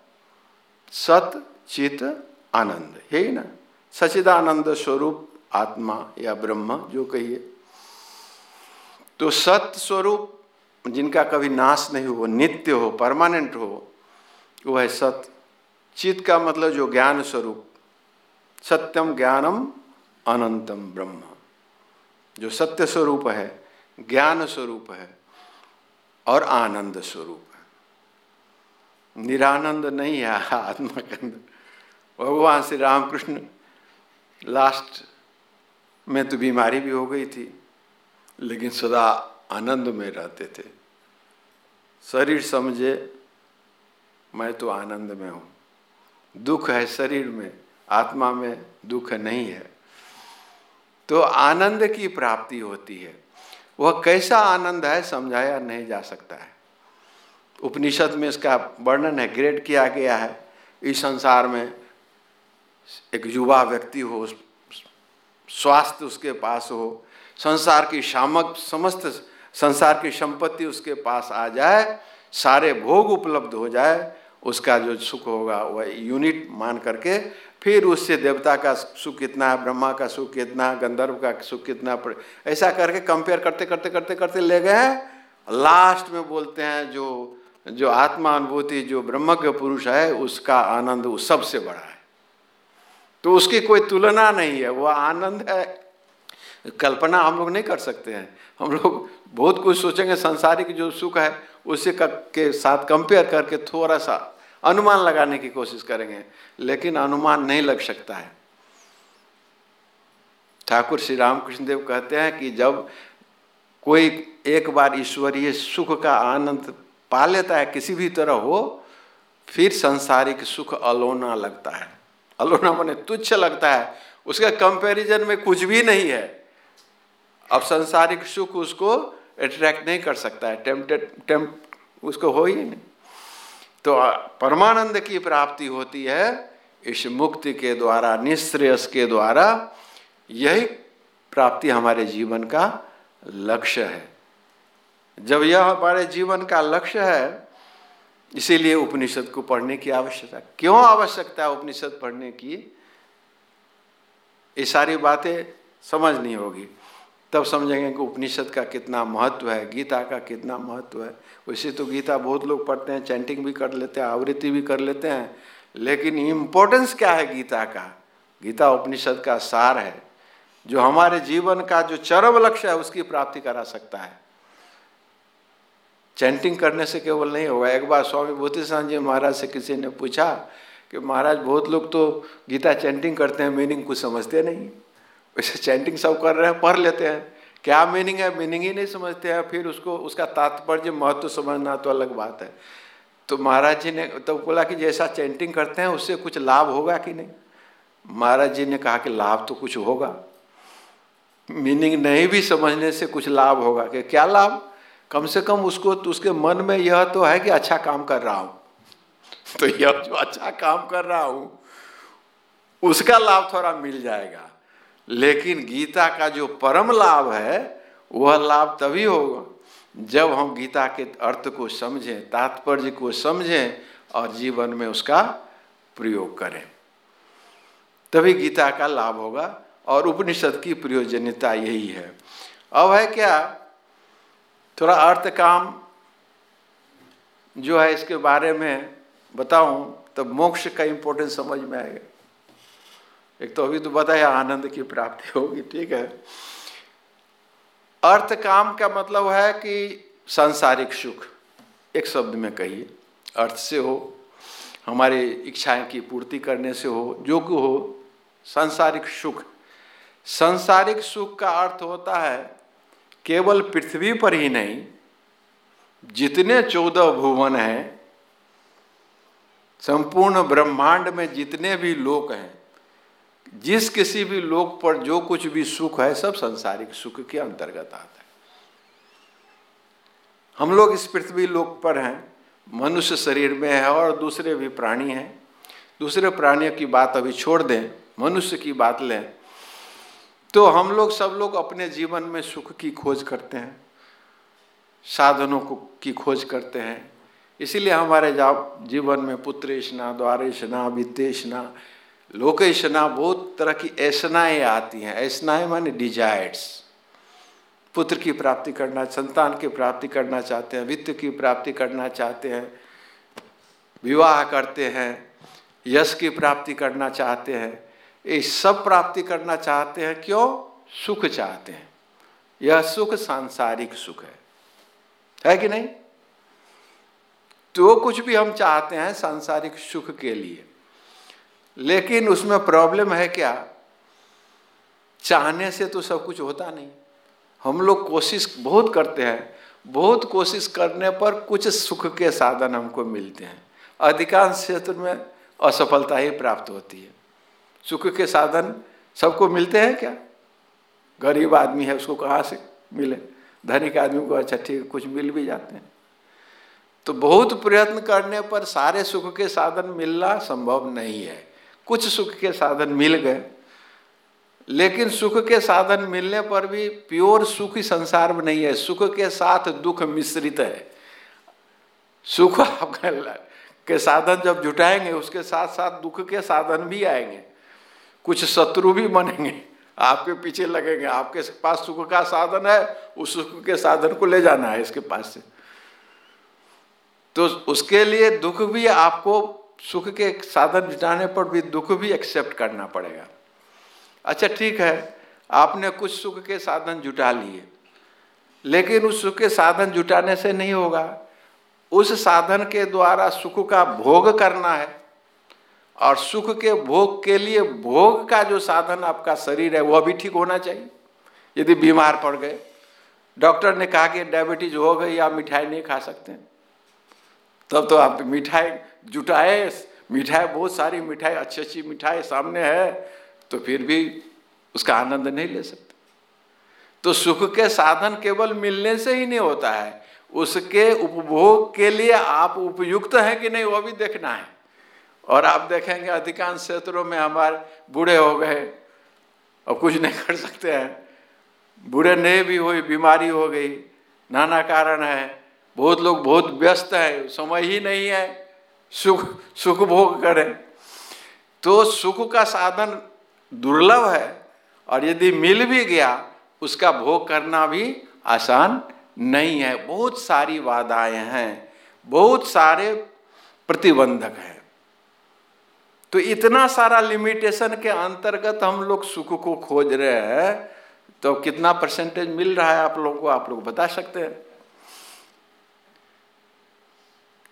A: सत, चित, आनंद। है ही ना? सचिदानंद स्वरूप आत्मा या ब्रह्म, जो कहिए। तो सत्य स्वरूप, जिनका कभी नाश नहीं हो, नित्य हो, परमानेंट हो, वो है सत्य चित का मतलब जो ज्ञान स्वरूप, सत्यम ज्ञानम अनंतम ब्रह्म। जो सत्य स्वरूप है, ज्ञान स्वरूप है और आनंद स्वरूप है। निरानंद नहीं है आत्मा के अंदर भगवान श्री रामकृष्ण लास्ट में तो बीमारी भी हो गई थी, लेकिन सदा आनंद में रहते थे। शरीर समझे, मैं तो आनंद में हूँ। दुख है शरीर में, आत्मा में दुख नहीं है। तो आनंद की प्राप्ति होती है। वह कैसा आनंद है समझाया नहीं जा सकता है। उपनिषद में इसका वर्णन है ग्रेड किया गया है। इस संसार में एक युवा व्यक्ति हो, स्वास्थ्य उसके पास हो, संसार की शामक, समस्त संसार की संपत्ति उसके पास आ जाए, सारे भोग उपलब्ध हो जाए, उसका जो सुख होगा वह यूनिट मान करके फिर उससे देवता का सुख कितना है, ब्रह्मा का सुख कितना है, गंधर्व का सुख कितना ऐसा करके कंपेयर करते करते करते करते ले गए। लास्ट में बोलते हैं, जो जो आत्मा अनुभूति, जो ब्रह्म के पुरुष है, उसका आनंद वो सबसे बड़ा है। तो उसकी कोई तुलना नहीं है, वो आनंद है। कल्पना हम लोग नहीं कर सकते हैं। हम लोग बहुत कुछ सोचेंगे, संसारिक जो सुख है, उसे के साथ कंपेयर करके थोड़ा सा अनुमान लगाने की कोशिश करेंगे, लेकिन अनुमान नहीं लग सकता है। ठाकुर श्री रामकृष्ण देव कहते हैं कि जब कोई एक बार ईश्वरीय सुख का आनंद पा लेता है, किसी भी तरह हो, फिर संसारिक सुख अलोना लगता है। अलोना मैंने तुच्छ लगता है। उसके कंपैरिजन में कुछ भी नहीं है। अब संसारिक सुख उसको अट्रैक्ट नहीं कर सकता है। टेम्पटेड टेम्प उसको हो ही नहीं। तो परमानंद की प्राप्ति होती है इस मुक्ति के द्वारा निश्रेयस के द्वारा। यही प्राप्ति हमारे जीवन का लक्ष्य है। जब यह हमारे जीवन का लक्ष्य है, इसीलिए उपनिषद को पढ़ने की आवश्यकता, क्यों आवश्यकता है उपनिषद पढ़ने की? ये सारी बातें समझ नहीं होगी। तब समझेंगे कि उपनिषद का कितना महत्व है, गीता का कितना महत्व है। वैसे तो गीता बहुत लोग पढ़ते हैं चैंटिंग भी कर लेते हैं, आवृत्ति भी कर लेते हैं, लेकिन इम्पोर्टेंस क्या है गीता का? गीता उपनिषद का सार है, जो हमारे जीवन का जो चरम लक्ष्य है, उसकी प्राप्ति करा सकता है। चैंटिंग करने से केवल नहीं होगा। एक बार स्वामी भूतिसान जी महाराज से किसी ने पूछा कि महाराज, बहुत लोग तो गीता चैंटिंग करते हैं मीनिंग कुछ समझते नहीं। वैसे चैंटिंग सब कर रहे हैं, पढ़ लेते हैं। क्या मीनिंग है? मीनिंग ही नहीं समझते हैं। फिर उसको, उसका तात्पर्य महत्व समझना तो अलग बात है। तो महाराज जी ने तो बोला कि जैसा चैंटिंग करते हैं, उससे कुछ लाभ होगा कि नहीं? महाराज जी ने कहा कि लाभ तो कुछ होगा। मीनिंग नहीं भी समझने से कुछ लाभ होगा। कि क्या लाभ? कम से कम उसको तो उसके मन में यह तो है कि अच्छा काम कर रहा हूँ। तो यह जो अच्छा काम कर रहा हूँ, उसका लाभ थोड़ा मिल जाएगा। लेकिन गीता का जो परम लाभ है, वह लाभ तभी होगा जब हम गीता के अर्थ को समझें, तात्पर्य को समझें और जीवन में उसका प्रयोग करें। तभी गीता का लाभ होगा और उपनिषद की प्रयोजनता यही है। अब है क्या? थोड़ा अर्थ काम जो है इसके बारे में बताऊँ तो मोक्ष का इंपॉर्टेंस समझ में आएगा। एक तो अभी तो बताया आनंद की प्राप्ति होगी, ठीक है। अर्थ काम का मतलब है कि सांसारिक सुख, एक शब्द में कहिए, अर्थ से हो, हमारी इच्छाएँ की पूर्ति करने से हो जो कि हो, सांसारिक सुख। सांसारिक सुख का अर्थ होता है केवल पृथ्वी पर ही नहीं, जितने चौदह भुवन हैं, संपूर्ण ब्रह्मांड में जितने भी लोग हैं जिस किसी भी लोक पर जो कुछ भी सुख है, सब संसारिक सुख के अंतर्गत आता है। हम लोग इस पृथ्वी लोक पर हैं, मनुष्य शरीर में है और दूसरे भी प्राणी हैं। दूसरे प्राणियों की बात अभी छोड़ दें, मनुष्य की बात लें तो हम लोग सब लोग अपने जीवन में सुख की खोज करते हैं, साधनों को की खोज करते हैं। इसीलिए हमारे जीवन में पुत्रेशना, द्वारेशना वित्तेषणा लोकेशना, बहुत तरह की ऐसनाएँ आती हैं। ऐसनाएँ माने डिजायर्स पुत्र की प्राप्ति करना, संतान की प्राप्ति करना चाहते हैं, वित्त की प्राप्ति करना चाहते हैं, विवाह करते हैं, यश की प्राप्ति करना चाहते हैं। ये सब प्राप्ति करना चाहते हैं, क्यों? सुख चाहते हैं। यह सुख सांसारिक सुख है। है कि नहीं? तो कुछ भी हम चाहते हैं सांसारिक सुख के लिए। लेकिन उसमें प्रॉब्लम है क्या? चाहने से तो सब कुछ होता नहीं। हम लोग कोशिश बहुत करते हैं। बहुत कोशिश करने पर कुछ सुख के साधन हमको मिलते हैं। अधिकांश क्षेत्र में असफलता ही प्राप्त होती है। सुख के साधन सबको मिलते हैं क्या? गरीब आदमी है, उसको कहाँ से मिले? धनिक आदमी को अच्छा ठीक कुछ मिल भी जाते हैं। तो बहुत प्रयत्न करने पर सारे सुख के साधन मिलना संभव नहीं है। कुछ सुख के साधन मिल गए। लेकिन सुख के साधन मिलने पर भी प्योर सुख ही संसार में नहीं है। सुख के साथ दुख मिश्रित है। सुख आपका के साधन जब जुटाएँगे, उसके साथ साथ दुख के साधन भी आएँगे। कुछ शत्रु भी बनेंगे। आपके पीछे लगेंगे। आपके पास सुख का साधन है, उस सुख के साधन को ले जाना है इसके पास से। तो उसके लिए दुख भी आपको सुख के साधन जुटाने पर भी दुख भी एक्सेप्ट करना पड़ेगा। अच्छा ठीक है, आपने कुछ सुख के साधन जुटा लिए, लेकिन उस सुख के साधन जुटाने से नहीं होगा। उस साधन के द्वारा सुख का भोग करना है, और सुख के भोग के लिए भोग का जो साधन आपका शरीर है वह भी ठीक होना चाहिए। यदि बीमार पड़ गए, डॉक्टर ने कहा कि डायबिटीज़ हो गई, आप मिठाई नहीं खा सकते। तब तो आप मिठाई जुटाए, मिठाई, बहुत सारी मिठाई अच्छी अच्छी मिठाई सामने है तो फिर भी उसका आनंद नहीं ले सकते। तो सुख के साधन केवल मिलने से ही नहीं होता है, उसके उपभोग के लिए आप उपयुक्त हैं कि नहीं, वो भी देखना है। और आप देखेंगे अधिकांश क्षेत्रों में हमारे बूढ़े हो गए, और कुछ नहीं कर सकते हैं। बूढ़े नहीं भी हुई बीमारी हो गई, नाना कारण है। बहुत लोग बहुत व्यस्त है, समय ही नहीं है, सुख सुख भोग करें। तो सुख का साधन दुर्लभ है और यदि मिल भी गया, उसका भोग करना भी आसान नहीं है। बहुत सारी बाधाएँ हैं, बहुत सारे प्रतिबंधक हैं। तो इतना सारा लिमिटेशन के अंतर्गत हम लोग सुख को खोज रहे हैं तो कितना परसेंटेज मिल रहा है आप लोगों को, आप लोग बता सकते हैं।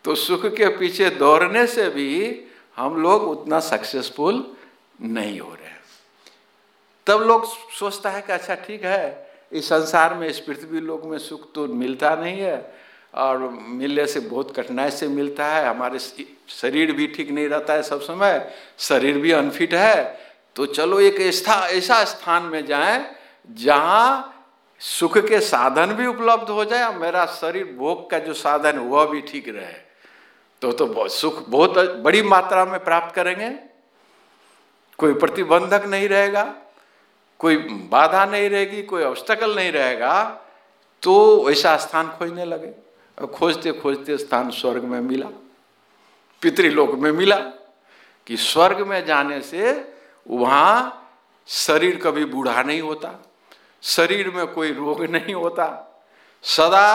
A: तो सुख के पीछे दौड़ने से भी हम लोग उतना सक्सेसफुल नहीं हो रहे तब लोग सोचता है कि अच्छा ठीक है, इस संसार में, इस पृथ्वी लोक में सुख तो मिलता नहीं है और मिलने से बहुत कठिनाई से मिलता है, हमारे शरीर भी ठीक नहीं रहता है सब समय, शरीर भी अनफिट है तो चलो एक ऐसा ऐसा स्थान में जाएँ जहाँ सुख के साधन भी उपलब्ध हो जाए और मेरा शरीर भोग का जो साधन है, वह भी ठीक रहे। तो तो बहुत सुख, बहुत बड़ी मात्रा में प्राप्त करेंगे। कोई प्रतिबंधक नहीं रहेगा, कोई बाधा नहीं रहेगी, कोई ऑब्स्टकल नहीं रहेगा तो ऐसा स्थान खोजने लगे। और खोजते खोजते स्थान स्वर्ग में मिला, पितृलोक में मिला, कि स्वर्ग में जाने से वहाँ शरीर कभी बूढ़ा नहीं होता, शरीर में कोई रोग नहीं होता। सदा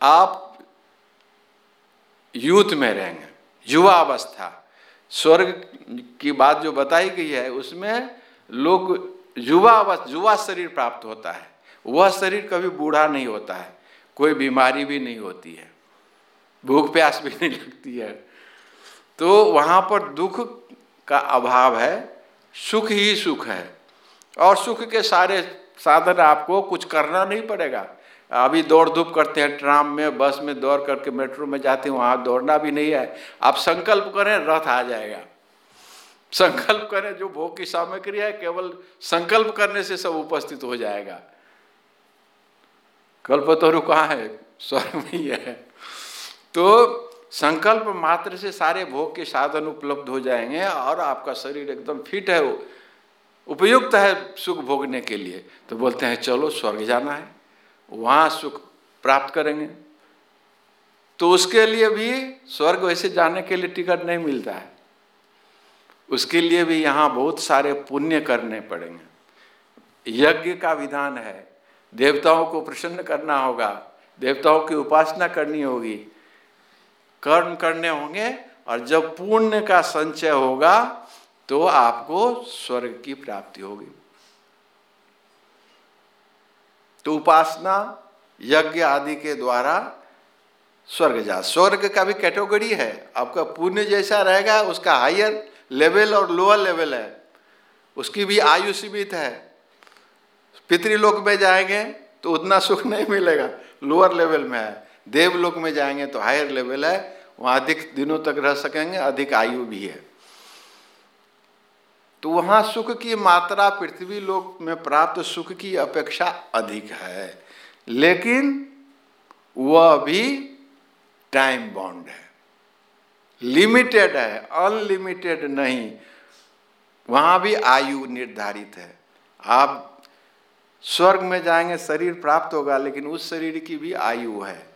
A: आप यूथ में रहेंगे युवा अवस्था स्वर्ग की बात जो बताई गई है, उसमें लोग युवा अवस्था, युवा शरीर प्राप्त होता है। वह शरीर कभी बूढ़ा नहीं होता है, कोई बीमारी भी नहीं होती है, भूख प्यास भी नहीं लगती है। तो वहाँ पर दुख का अभाव है, सुख ही सुख है। और सुख के सारे साधन आपको कुछ करना नहीं पड़ेगा। अभी दौड़ धूप करते हैं, ट्राम में, बस में दौड़ करके मेट्रो में जाते हैं, वहाँ दौड़ना भी नहीं है। आप संकल्प करें, रथ आ जाएगा। संकल्प करें, जो भोग की सामग्री है, केवल संकल्प करने से सब उपस्थित हो जाएगा। कल्पतरु कहाँ है, स्वर्ग में ही है। तो संकल्प मात्र से सारे भोग के साधन उपलब्ध हो जाएँगे और आपका शरीर एकदम फिट है, उपयुक्त है सुख भोगने के लिए। तो बोलते हैं, चलो स्वर्ग जाना है। वहाँ सुख प्राप्त करेंगे। तो उसके लिए भी स्वर्ग वैसे जाने के लिए टिकट नहीं मिलता है। उसके लिए भी यहाँ बहुत सारे पुण्य करने पड़ेंगे। यज्ञ का विधान है। देवताओं को प्रसन्न करना होगा। देवताओं की उपासना करनी होगी। कर्म करने होंगे और जब पुण्य का संचय होगा तो आपको स्वर्ग की प्राप्ति होगी। तो उपासना, यज्ञ आदि के द्वारा स्वर्ग जा। स्वर्ग का भी कैटेगरी है। आपका पुण्य जैसा रहेगा, उसका हायर लेवल और लोअर लेवल है। उसकी भी आयु सीमित है। पितृलोक में जाएँगे तो उतना सुख नहीं मिलेगा। लोअर लेवल में है। देवलोक में जाएँगे तो हायर लेवल है। वहाँ अधिक दिनों तक रह सकेंगे, अधिक आयु भी है। तो वहाँ सुख की मात्रा पृथ्वी लोक में प्राप्त सुख की अपेक्षा अधिक है। लेकिन वह भी टाइम बॉन्ड है। लिमिटेड है अनलिमिटेड नहीं। वहाँ भी आयु निर्धारित है। आप स्वर्ग में जाएँगे, शरीर प्राप्त होगा, लेकिन उस शरीर की भी आयु है।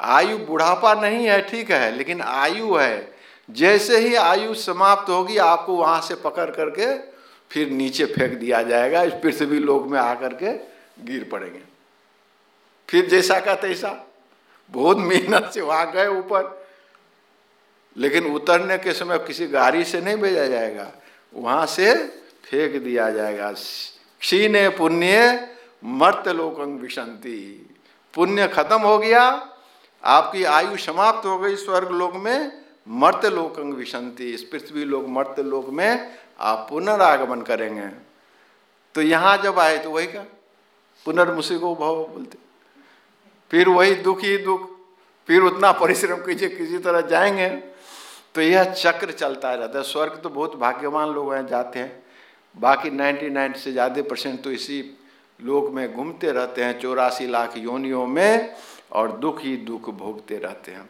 A: आयु बुढ़ापा नहीं है, ठीक है, लेकिन आयु है। जैसे ही आयु समाप्त होगी, आपको वहाँ से पकड़ करके फिर नीचे फेंक दिया जाएगा इस पृथ्वी लोक में आकर के गिर पड़ेंगे। फिर जैसा का तैसा। बहुत मेहनत से वहाँ गए ऊपर। लेकिन उतरने के समय किसी गाड़ी से नहीं भेजा जाएगा। वहाँ से फेंक दिया जाएगा। क्षीण पुण्य मर्त लोकंग विशंति। पुण्य खत्म हो गया। आपकी आयु समाप्त हो गई स्वर्ग लोक में। मर्त लोकंग विशंति, इस पृथ्वी लोक मर्त लोक में आप पुनरागमन करेंगे। तो यहाँ जब आए तो वही का पुनर्मुषि को भाव बोलते। फिर वही दुख ही दुख, फिर उतना परिश्रम कीजिए, किसी तरह जाएँगे। तो यह चक्र चलता रहता है। स्वर्ग तो बहुत भाग्यवान लोग हैं, जाते हैं। बाकी 99 से ज़्यादा परसेंट तो इसी लोक में घूमते रहते हैं, चौरासी लाख योनियों में और दुख ही दुख भोगते रहते हैं।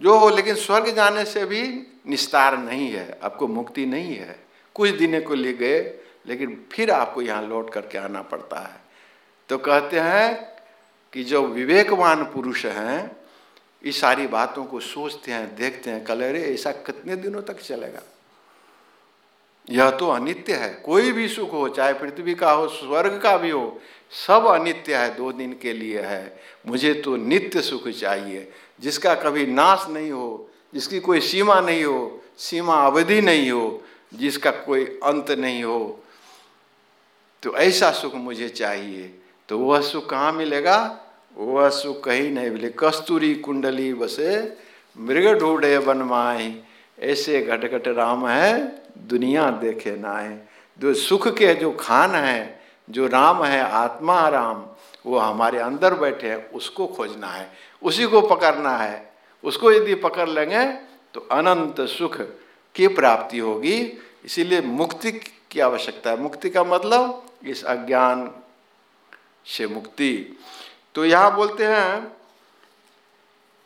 A: जो हो, लेकिन स्वर्ग जाने से भी निस्तार नहीं है, आपको मुक्ति नहीं है। कुछ दिनों को लिए गए, लेकिन फिर आपको यहाँ लौट करके आना पड़ता है। तो कहते हैं कि जो विवेकवान पुरुष हैं इस सारी बातों को सोचते हैं, देखते हैं कल अरे, ऐसा कितने दिनों तक चलेगा? यह तो अनित्य है। कोई भी सुख हो, चाहे पृथ्वी का हो, स्वर्ग का भी हो, सब अनित्य है, दो दिन के लिए है। मुझे तो नित्य सुख चाहिए। जिसका कभी नाश नहीं हो, जिसकी कोई सीमा नहीं हो, सीमा अवधि नहीं हो, जिसका कोई अंत नहीं हो तो ऐसा सुख मुझे चाहिए। तो वह सुख कहाँ मिलेगा? वह सुख कहीं नहीं मिले। कस्तूरी कुंडली बसे मृग ढूढ़े बनमाए ऐसे घट घट राम है, दुनिया देखे ना है जो सुख के जो खान है, जो राम है, आत्मा राम, वो हमारे अंदर बैठे हैं, उसको खोजना है। उसी को पकड़ना है। उसको यदि पकड़ लेंगे तो अनंत सुख की प्राप्ति होगी। इसीलिए मुक्ति की आवश्यकता है। मुक्ति का मतलब इस अज्ञान से मुक्ति। तो यहाँ बोलते हैं,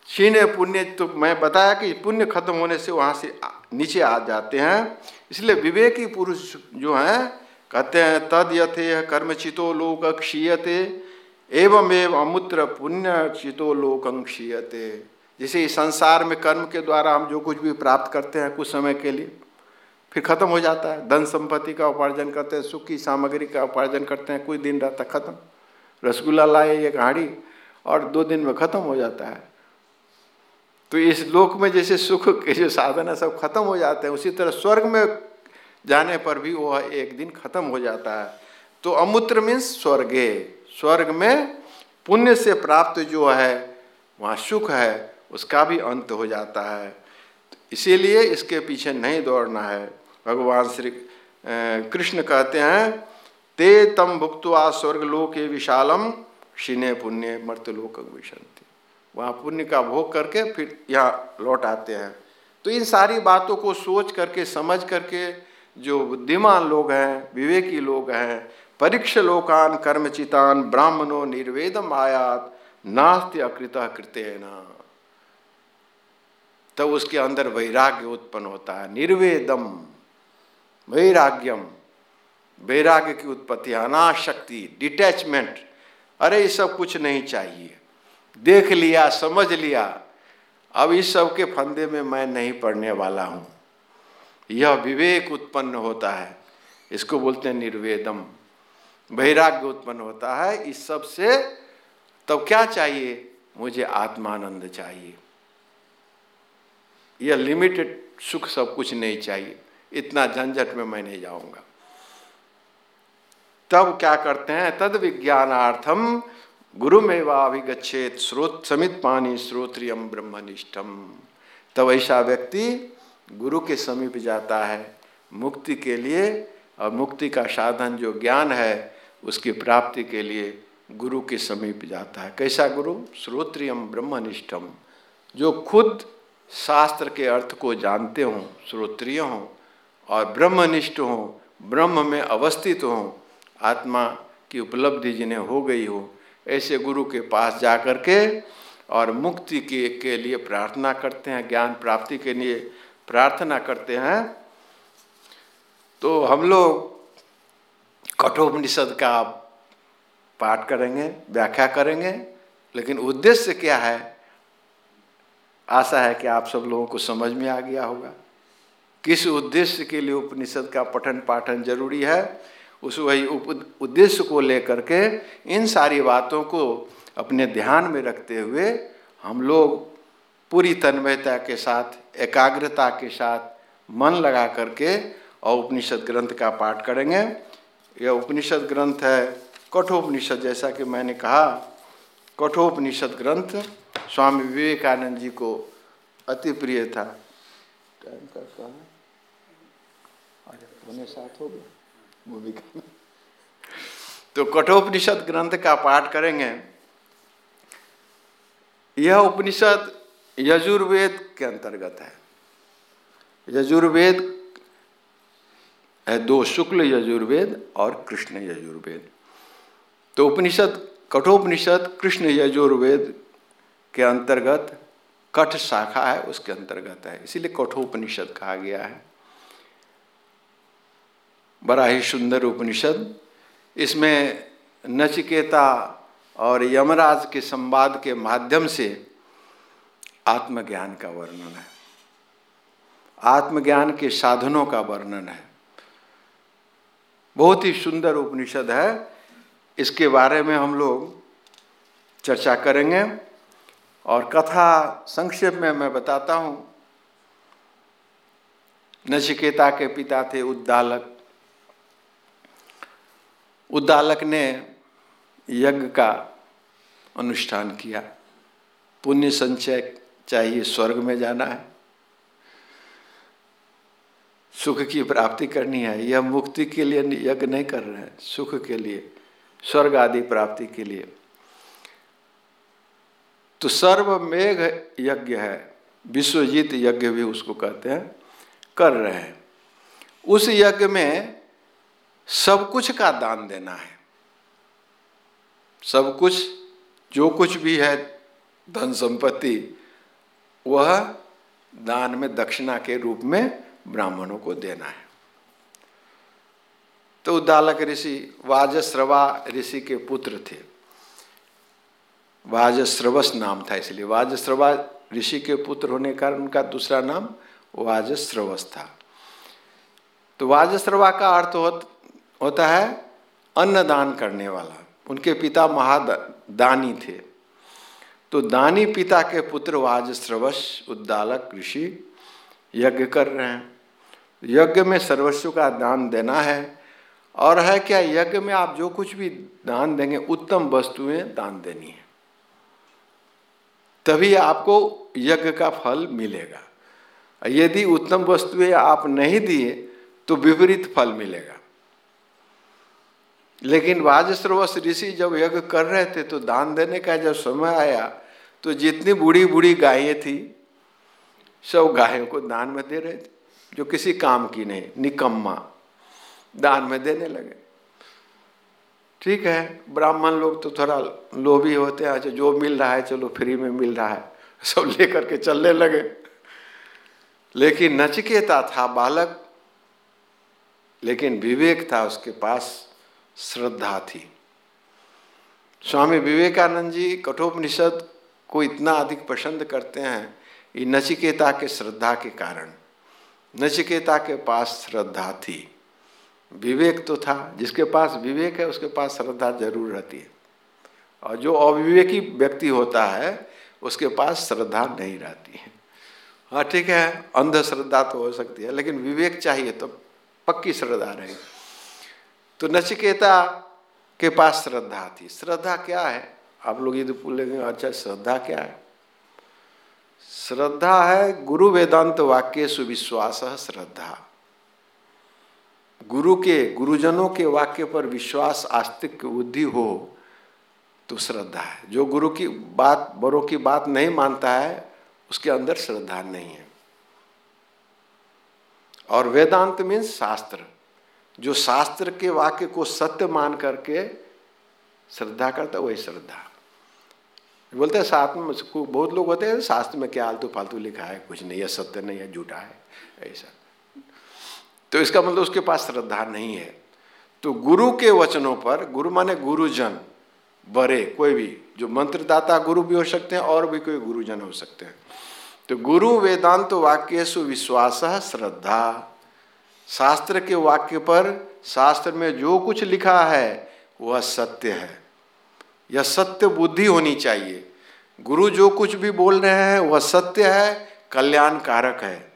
A: क्षीण पुण्य तो मैं बताया कि पुण्य खत्म होने से वहाँ से नीचे आ जाते हैं। इसलिए विवेकी पुरुष जो हैं, कहते हैं तद यथे कर्मचितो लोक क्षीयते एवं एवं अमुत्र पुण्य चितो लोक क्षीयते। जैसे इस संसार में कर्म के द्वारा हम जो कुछ भी प्राप्त करते हैं कुछ समय के लिए, फिर खत्म हो जाता है। धन संपत्ति का उपार्जन करते हैं, सुख की सामग्री का उपार्जन करते हैं कुछ दिन रहता खत्म। रसगुल्ला लाए, एक हाड़ी, और दो दिन में खत्म हो जाता है। तो इस लोक में जैसे सुख के जो साधन है, सब खत्म हो जाते हैं। उसी तरह स्वर्ग में जाने पर भी वह एक दिन खत्म हो जाता है। तो अमूत्र मीन्स स्वर्गे। स्वर्ग में पुण्य से प्राप्त जो है, वहाँ सुख है, उसका भी अंत हो जाता है। इसीलिए इसके पीछे नहीं दौड़ना है। भगवान श्री कृष्ण कहते हैं, ते तम भुक्तवा स्वर्गलोक विशालम, क्षीणे पुण्य मर्तलोक विशंति वहाँ पुण्य का भोग करके फिर यहाँ लौट आते हैं। तो इन सारी बातों को सोच करके, समझ करके जो बुद्धिमान लोग हैं, विवेकी लोग हैं परीक्ष लोकान कर्मचितान ब्राह्मणों निर्वेदम आयात नास्त्य अकृत कृत्यन तब उसके अंदर वैराग्य उत्पन्न होता है। निर्वेदम, वैराग्यम, वैराग्य की उत्पत्ति, अनाशक्ति, डिटैचमेंट, अरे ये सब कुछ नहीं चाहिए। देख लिया, समझ लिया, अब इस सब के फंदे में मैं नहीं पढ़ने वाला हूँ। यह विवेक उत्पन्न होता है। इसको बोलते हैं निर्वेदम। वैराग्य उत्पन्न होता है इस सबसे, तब क्या चाहिए? मुझे आत्मानंद चाहिए। यह लिमिटेड सुख सब कुछ नहीं चाहिए। इतना झंझट में मैं नहीं जाऊँगा। तब क्या करते हैं? तद विज्ञानार्थम गुरु में वाभिगछेत स्रोत समित पानी श्रोत्रियम ब्रह्मनिष्ठम तब ऐसा व्यक्ति गुरु के समीप जाता है। मुक्ति के लिए, और मुक्ति का साधन जो ज्ञान है उसकी प्राप्ति के लिए गुरु के समीप जाता है। कैसा गुरु? श्रोत्रियम ब्रह्मनिष्ठम जो खुद शास्त्र के अर्थ को जानते हों, श्रोत्रिय हों और ब्रह्मनिष्ठ हों, ब्रह्म में अवस्थित हों, आत्मा की उपलब्धि जिन्हें हो गई हो, ऐसे गुरु के पास जा कर के और मुक्ति के के लिए प्रार्थना करते हैं, ज्ञान प्राप्ति के लिए प्रार्थना करते हैं। तो हम लोग कठोपनिषद का पाठ करेंगे, व्याख्या करेंगे, लेकिन उद्देश्य क्या है? आशा है कि आप सब लोगों को समझ में आ गया होगा। किस उद्देश्य के लिए उपनिषद का पठन पाठन ज़रूरी है? उस वही उद्देश्य को लेकर के इन सारी बातों को अपने ध्यान में रखते हुए हम लोग पूरी तन्मयता के साथ, एकाग्रता के साथ मन लगा करके और उपनिषद ग्रंथ का पाठ करेंगे। यह उपनिषद ग्रंथ है, कठोपनिषद जैसा कि मैंने कहा, कठोपनिषद ग्रंथ स्वामी विवेकानंद जी को अति प्रिय था। टाइम का कहा साथ हो गया तो कठोपनिषद ग्रंथ का पाठ करेंगे। यह उपनिषद यजुर्वेद के अंतर्गत है। यजुर्वेद है दो शुक्ल यजुर्वेद और कृष्ण यजुर्वेद। तो उपनिषद, कठोपनिषद, कृष्ण यजुर्वेद के अंतर्गत कठ शाखा है, उसके अंतर्गत है। इसीलिए कठोपनिषद कहा गया है। बड़ा ही सुंदर उपनिषद। इसमें नचिकेता और यमराज के संवाद के माध्यम से आत्मज्ञान का वर्णन है। आत्मज्ञान के साधनों का वर्णन है। बहुत ही सुंदर उपनिषद है। इसके बारे में हम लोग चर्चा करेंगे और कथा संक्षेप में मैं बताता हूँ। नचिकेता के पिता थे उद्दालक। उद्दालक ने यज्ञ का अनुष्ठान किया। पुण्य संचय चाहिए स्वर्ग में जाना है। सुख की प्राप्ति करनी है यह मुक्ति के लिए यज्ञ नहीं कर रहे हैं, सुख के लिए, स्वर्ग आदि प्राप्ति के लिए। तो सर्व मेघ यज्ञ है, विश्वजीत यज्ञ भी उसको कहते हैं, कर रहे हैं। उस यज्ञ में सब कुछ का दान देना है। सब कुछ, जो कुछ भी है, धन संपत्ति, वह दान में दक्षिणा के रूप में ब्राह्मणों को देना है। तो उद्दालक ऋषि वाजश्रवा ऋषि के पुत्र थे। वाजश्रवस नाम था इसलिए वाजश्रवा ऋषि के पुत्र होने का उनका दूसरा नाम वाजश्रवस था। तो वाजश्रवा का अर्थ होता है अन्नदान करने वाला। उनके पिता महादानी थे। तो दानी पिता के पुत्र वाज श्रवश उद्दालक ऋषि यज्ञ कर रहे हैं। यज्ञ में सर्वस्व का दान देना है। और है क्या, यज्ञ में आप जो कुछ भी दान देंगे, उत्तम वस्तुएँ दान देनी है। तभी आपको यज्ञ का फल मिलेगा। यदि उत्तम वस्तुएँ आप नहीं दिए तो विपरीत फल मिलेगा। लेकिन वाजस्रवस ऋषि जब यज्ञ कर रहे थे तो दान देने का जब समय आया तो जितनी बूढ़ी बूढ़ी गायें थी, सब गायों को दान में दे रहे थे। जो किसी काम की नहीं, निकम्मा, दान में देने लगे। ठीक है, ब्राह्मण लोग तो थोड़ा लोभी होते हैं अच्छा जो मिल रहा है चलो फ्री में मिल रहा है, सब लेकर के चलने लगे। लेकिन नचिकेता था बालक, लेकिन विवेक था उसके पास, श्रद्धा थी। स्वामी विवेकानंद जी कठोपनिषद को इतना अधिक पसंद करते हैं, ये नचिकेता के श्रद्धा के कारण। नचिकेता के पास श्रद्धा थी। विवेक तो था, जिसके पास विवेक है, उसके पास श्रद्धा ज़रूर रहती है। और जो अविवेकी व्यक्ति होता है, उसके पास श्रद्धा नहीं रहती है। हाँ ठीक है, अंधश्रद्धा तो हो सकती है, लेकिन विवेक चाहिए तो पक्की श्रद्धा रहे। तो नचिकेता के पास श्रद्धा थी। श्रद्धा क्या है? आप लोग ये तो बोलेंगे अच्छा श्रद्धा क्या है? श्रद्धा है, गुरु वेदांत वाक्य सुविश्वास श्रद्धा। गुरु के, गुरुजनों के वाक्य पर विश्वास, आस्तिक बुद्धि हो तो श्रद्धा है। जो गुरु की बात, बड़ों की बात नहीं मानता है, उसके अंदर श्रद्धा नहीं है। और वेदांत मीन्स शास्त्र। जो शास्त्र के वाक्य को सत्य मान करके श्रद्धा करता वही श्रद्धा। बोलते हैं शास्त्र में बहुत लोग होते हैं, शास्त्र में क्या आलतू फालतू लिखा है, कुछ नहीं है, सत्य नहीं है, झूठा है, ऐसा। तो इसका मतलब उसके पास श्रद्धा नहीं है। तो गुरु के वचनों पर, गुरु माने गुरुजन, बड़े, कोई भी, जो मंत्रदाता गुरु भी हो सकते हैं, और भी कोई गुरुजन हो सकते हैं। तो गुरु वेदांत वाक्य सुविश्वास श्रद्धा। शास्त्र के वाक्य पर, शास्त्र में जो कुछ लिखा है, वह सत्य है। यह सत्य बुद्धि होनी चाहिए। गुरु जो कुछ भी बोल रहे हैं, वह सत्य है, कल्याणकारक है।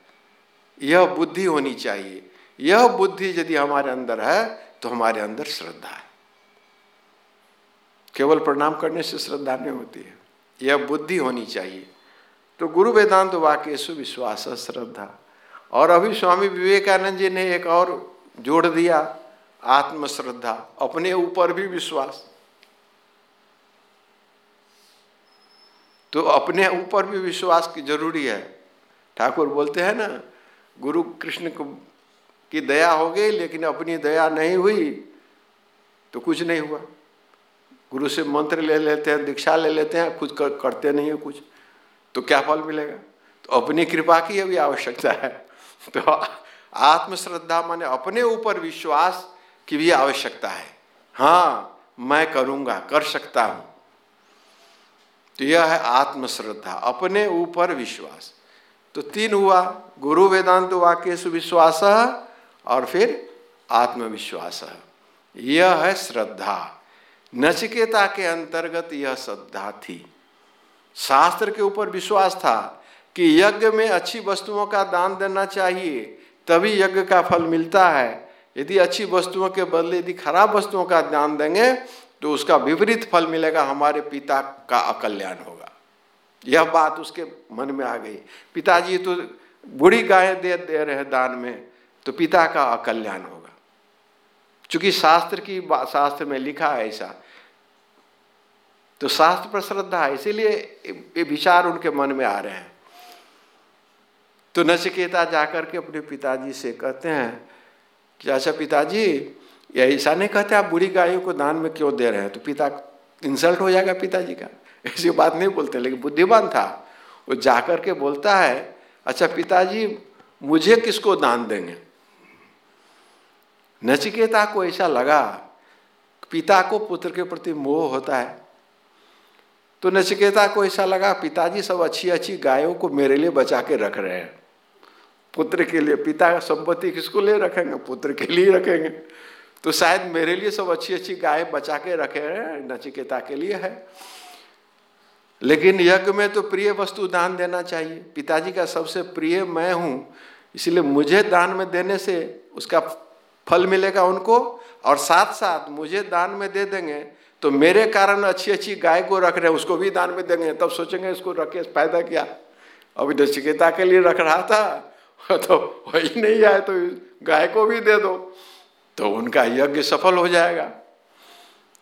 A: यह बुद्धि होनी चाहिए। यह बुद्धि यदि हमारे अंदर है तो हमारे अंदर श्रद्धा है। केवल प्रणाम करने से श्रद्धा नहीं होती है। यह बुद्धि होनी चाहिए। तो गुरु वेदांत वाक्य सुविश्वास, श्रद्धा। और अभी स्वामी विवेकानंद जी ने एक और जोड़ दिया, आत्मश्रद्धा, अपने ऊपर भी विश्वास। तो अपने ऊपर भी विश्वास की ज़रूरी है। ठाकुर बोलते हैं ना गुरु कृष्ण को की दया हो गई लेकिन अपनी दया नहीं हुई तो कुछ नहीं हुआ। गुरु से मंत्र ले लेते हैं दीक्षा ले लेते हैं खुद कर, करते नहीं है कुछ तो क्या फल मिलेगा? तो अपनी कृपा की भी आवश्यकता है। तो आत्मश्रद्धा माने अपने ऊपर विश्वास की भी आवश्यकता है। हाँ मैं करूँगा कर सकता हूँ। तो यह है आत्मश्रद्धा, अपने ऊपर विश्वास। तो तीन हुआ, गुरु वेदांत वाक्य सुविश्वास और फिर आत्मविश्वास। यह है श्रद्धा। नचिकेता के अंतर्गत यह श्रद्धा थी। शास्त्र के ऊपर विश्वास था कि यज्ञ में अच्छी वस्तुओं का दान देना चाहिए, तभी यज्ञ का फल मिलता है। यदि अच्छी वस्तुओं के बदले यदि खराब वस्तुओं का दान देंगे तो उसका विपरीत फल मिलेगा, हमारे पिता का अकल्याण होगा। यह बात उसके मन में आ गई। पिताजी तो बुढ़ी गाय दे दे रहे दान में तो पिता का अकल्याण होगा। चूँकि शास्त्र की शास्त्र में लिखा है ऐसा तो शास्त्र पर श्रद्धा है, इसीलिए ये विचार उनके मन में आ रहे हैं। तो नचिकेता जाकर के अपने पिताजी से कहते हैं कि अच्छा पिताजी या ऐसा नहीं कहते आप बुरी गायों को दान में क्यों दे रहे हैं? तो पिता इंसल्ट हो जाएगा पिताजी का। ऐसी बात नहीं बोलते, लेकिन बुद्धिमान था। वो जाकर के बोलता है अच्छा पिताजी, मुझे किसको दान देंगे? नचिकेता को ऐसा लगा, पिता को पुत्र के प्रति मोह होता है। तो नचिकेता को ऐसा लगा, पिताजी, सब अच्छी अच्छी गायों को मेरे लिए बचा के रख रहे हैं। पुत्र के लिए, पिता का संपत्ति किसको ले रखेंगे? पुत्र के लिए रखेंगे। तो शायद मेरे लिए सब अच्छी अच्छी गाय बचा के रखे हैं, नचिकेता के लिए है। लेकिन यज्ञ में तो प्रिय वस्तु दान देना चाहिए। पिताजी का सबसे प्रिय मैं हूँ, इसलिए मुझे दान में देने से उसका फल मिलेगा उनको और साथ साथ मुझे दान में दे देंगे तो मेरे कारण अच्छी अच्छी गाय को रख रहे हैं, उसको भी दान में देंगे। तब सोचेंगे इसको रखे फ़ायदा क्या? अभी नचिकेता के लिए रख रहा था तो वही नहीं आए तो गाय को भी दे दो। तो उनका यज्ञ सफल हो जाएगा।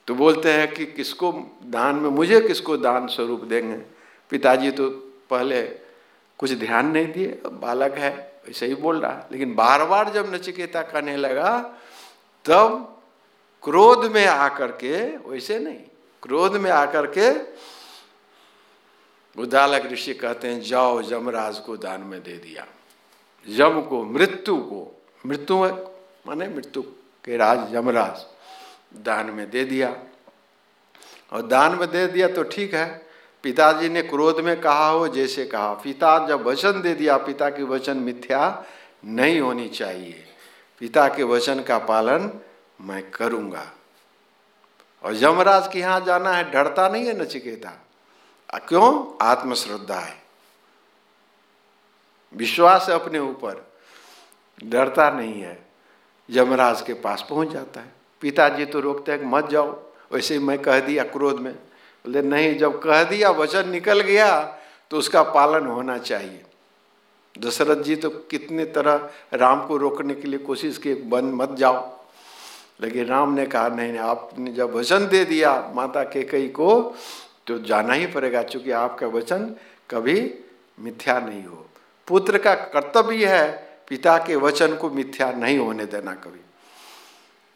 A: तो बोलते हैं कि किसको दान में, मुझे किसको दान स्वरूप देंगे? पिताजी तो पहले कुछ ध्यान नहीं दिए बालक है ऐसे ही बोल रहा। लेकिन बार बार जब नचिकेता कहने लगा, तब क्रोध में आकर के, वैसे नहीं, क्रोध में आकर के उदालक ऋषि कहते हैं, जाओ, जमराज को दान में दे दिया। जम को, मृत्यु को। मृत्यु माने मृत्यु। कि राज यमराज दान में दे दिया। और दान में दे दिया तो ठीक है। पिताजी ने क्रोध में कहा हो जैसे कहा, पिता, जब वचन दे दिया, पिता की वचन मिथ्या नहीं होनी चाहिए। पिता के वचन का पालन मैं करूँगा। और यमराज के यहाँ जाना है, डरता नहीं है नचिकेता। क्यों? आत्मश्रद्धा है। विश्वास है अपने ऊपर। डरता नहीं है। यमराज के पास पहुँच जाता है। पिताजी तो रोकते हैं मत जाओ। वैसे मैं कह दिया क्रोध में। बोले, नहीं, जब कह दिया, वचन निकल गया तो उसका पालन होना चाहिए। दशरथ जी तो कितने तरह राम को रोकने के लिए कोशिश की बन, मत जाओ। लेकिन राम ने कहा, नहीं नहीं, आपने जब वचन दे दिया माता के कई को तो जाना ही पड़ेगा, क्योंकि आपका वचन कभी मिथ्या नहीं हो। पुत्र का कर्तव्य है पिता के वचन को मिथ्या नहीं होने देना कभी।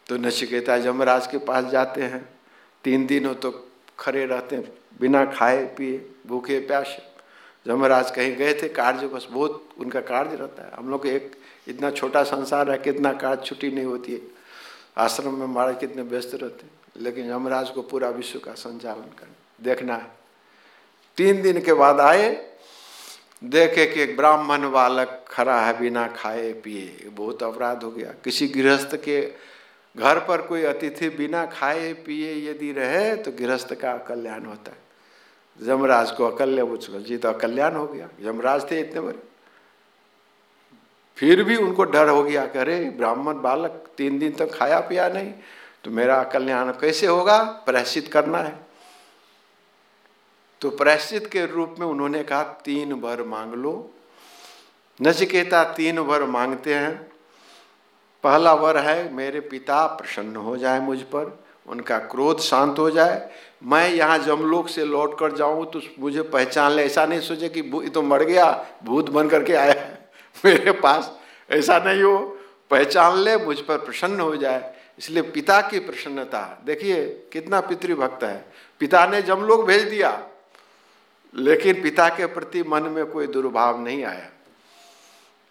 A: तो नचिकेता यमराज के पास जाते हैं। तीन दिनों तो खड़े रहते हैं, बिना खाए, पिए, भूखे, प्यासे। यमराज कहीं गए थे, कार्य बस बहुत, उनका कार्य रहता है। हम लोग एक, इतना छोटा संसार है, कितना कार्य छुट्टी नहीं होती है। आश्रम में महाराज कितने व्यस्त रहते हैं। लेकिन यमराज को पूरा विश्व का संचालन कर, देखना है। तीन दिन के बाद आए देखे कि एक ब्राह्मण बालक खड़ा है, बिना खाए पिए। बहुत अपराध हो गया। किसी गृहस्थ के घर पर कोई अतिथि बिना खाए पिए यदि रहे तो गृहस्थ का कल्याण होता है। यमराज को अकल्य उसको जी तो अकल्याण हो गया। यमराज थे इतने बड़े। फिर भी उनको डर हो गया कि अरे, ब्राह्मण बालक तीन दिन तक तो खाया पिया नहीं तो मेरा कल्याण कैसे होगा? प्रायश्चित करना है। तो प्रायश्चित के रूप में उन्होंने कहा, तीन भर मांग लो। नचिकेता तीन वर मांगते हैं। पहला वर है, मेरे पिता प्रसन्न हो जाए मुझ पर, उनका क्रोध शांत हो जाए। मैं यहाँ जमलोक से लौट कर जाऊँ तो मुझे पहचान ले। ऐसा नहीं सोचे कि तो मर गया, भूत बन करके आया मेरे पास ऐसा नहीं हो। पहचान ले, मुझ पर प्रसन्न हो जाए। इसलिए पिता की प्रसन्नता। देखिए, कितना पितृभक्त है। पिता ने जमलोक भेज दिया। लेकिन पिता के प्रति मन में कोई दुर्भाव नहीं आया।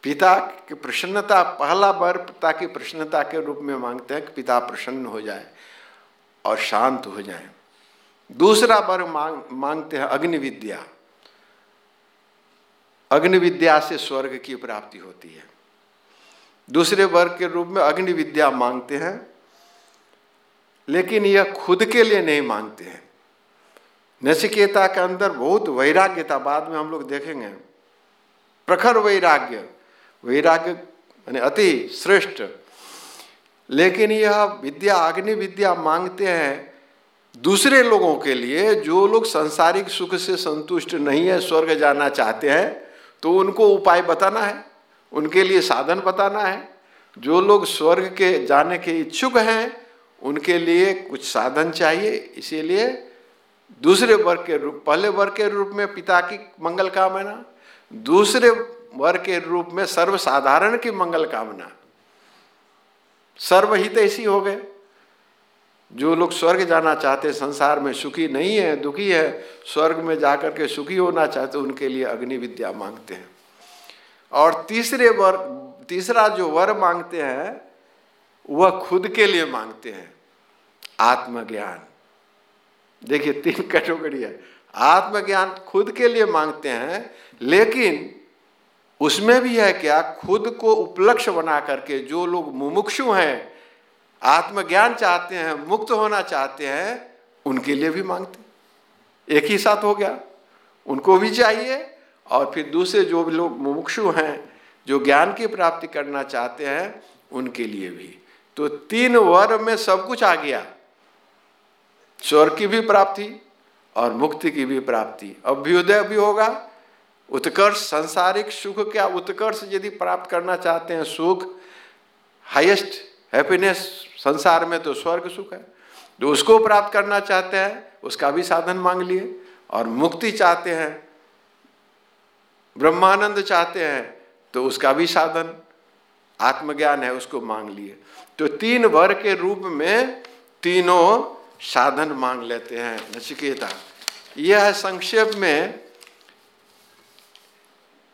A: पिता की प्रसन्नता, पहला बार पिता की प्रसन्नता के रूप में मांगते हैं कि पिता प्रसन्न हो जाए और शांत हो जाए। दूसरा बार मांग, मांगते हैं अग्नि विद्या अग्नि विद्या से स्वर्ग की प्राप्ति होती है। दूसरे वर्ग के रूप में अग्नि विद्या मांगते हैं, लेकिन यह खुद के लिए नहीं मांगते हैं। नचिकेता के अंदर बहुत वैराग्य था, बाद में हम लोग देखेंगे। प्रखर वैराग्य वैराग्य यानी अति श्रेष्ठ। लेकिन यह विद्या, अग्नि विद्या मांगते हैं दूसरे लोगों के लिए, जो लोग संसारिक सुख से संतुष्ट नहीं है, स्वर्ग जाना चाहते हैं तो उनको उपाय बताना है, उनके लिए साधन बताना है। जो लोग स्वर्ग के जाने के इच्छुक हैं, उनके लिए कुछ साधन चाहिए, इसीलिए दूसरे वर्ग के रूप, पहले वर्ग के रूप में पिता की मंगल कामना, दूसरे वर्ग के रूप में सर्वसाधारण की मंगल कामना। सर्वहित ऐसी हो गए। जो लोग स्वर्ग जाना चाहते, संसार में सुखी नहीं है, दुखी है, स्वर्ग में जाकर के सुखी होना चाहते उनके लिए अग्नि विद्या मांगते हैं। और तीसरे वर्ग तीसरा जो वर मांगते हैं, वह खुद के लिए मांगते हैं, आत्मज्ञान। देखिए, तीन कैटेगरी है। आत्मज्ञान खुद के लिए मांगते हैं, लेकिन उसमें भी है क्या, खुद को उपलक्ष्य बना करके जो लोग मुमुक्षु हैं, आत्मज्ञान चाहते हैं, मुक्त होना चाहते हैं, उनके लिए भी मांगते एक ही साथ हो गया। उनको भी चाहिए और फिर दूसरे जो भी लोग मुमुक्षु हैं, जो ज्ञान की प्राप्ति करना चाहते हैं, उनके लिए भी। तो तीन वर्ग में सब कुछ आ गया। स्वर की भी प्राप्ति और मुक्ति की भी प्राप्ति। अभ्युदय भी होगा। उत्कर्ष, सांसारिक सुख क्या? उत्कर्ष यदि प्राप्त करना चाहते हैं, सुख हाईएस्ट हैप्पीनेस संसार में तो स्वर्ग सुख है। जो उसको प्राप्त करना चाहते हैं, उसका भी साधन मांग लिए। और मुक्ति चाहते हैं, ब्रह्मानंद चाहते हैं तो उसका भी साधन, आत्मज्ञान है, उसको मांग लिए। तो तीन वर के रूप में तीनों साधन मांग लेते हैं, नचिकेता। यह है संक्षेप में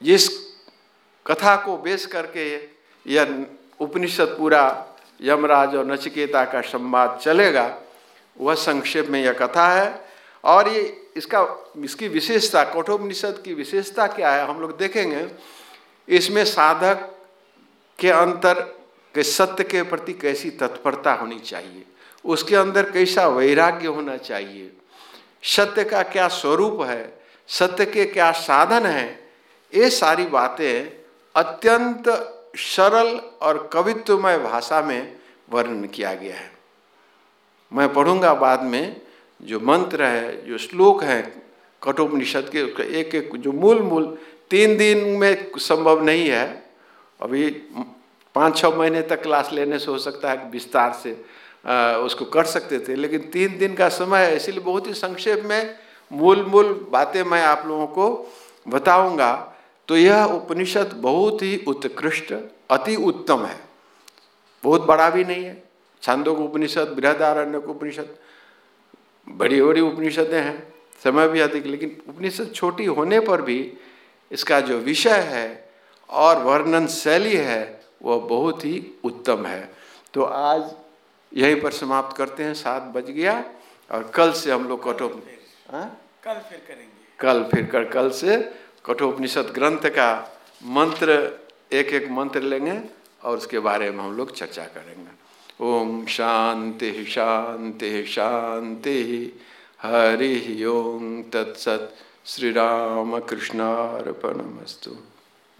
A: जिस कथा को बेस करके यह उपनिषद पूरा यमराज और नचिकेता का संवाद चलेगा, वह संक्षेप में यह कथा है। और ये इसका, इसकी विशेषता, कठोपनिषद की विशेषता क्या है, हम लोग देखेंगे। इसमें साधक के अंतर, के सत्य के प्रति कैसी तत्परता होनी चाहिए। उसके अंदर कैसा वैराग्य होना चाहिए? सत्य का क्या स्वरूप है? सत्य के क्या साधन है? ये सारी बातें अत्यंत सरल और कवित्वमय भाषा में वर्णन किया गया है। मैं पढ़ूँगा बाद में जो मंत्र है, जो श्लोक है, कठोपनिषद के उसका एक एक जो मूल मूल तीन दिन में संभव नहीं है। अभी पाँच छः महीने तक क्लास लेने से हो सकता है विस्तार से उसको कर सकते थे। लेकिन तीन दिन का समय है इसीलिए बहुत ही संक्षेप में मूल मूल बातें मैं आप लोगों को बताऊँगा। तो यह उपनिषद बहुत ही उत्कृष्ट, अति उत्तम है। बहुत बड़ा भी नहीं है। छांदों उपनिषद, बृहदारण्य उपनिषद, बड़ी बड़ी उपनिषदें हैं। समय भी अधिक, लेकिन उपनिषद छोटी होने पर भी इसका जो विषय है और वर्णन शैली है, वह बहुत ही उत्तम है। तो आज यहीं पर समाप्त करते हैं सात बज गया और कल से हम लोग कठोप
B: हाँ? कल फिर करेंगे।
A: कल फिर कर कल से कठोपनिषद ग्रंथ का मंत्र एक एक मंत्र लेंगे और उसके बारे में हम लोग चर्चा करेंगे। ओम शांति शांति शांति हरि ओम तत्सत श्री राम कृष्णार्पणमस्तु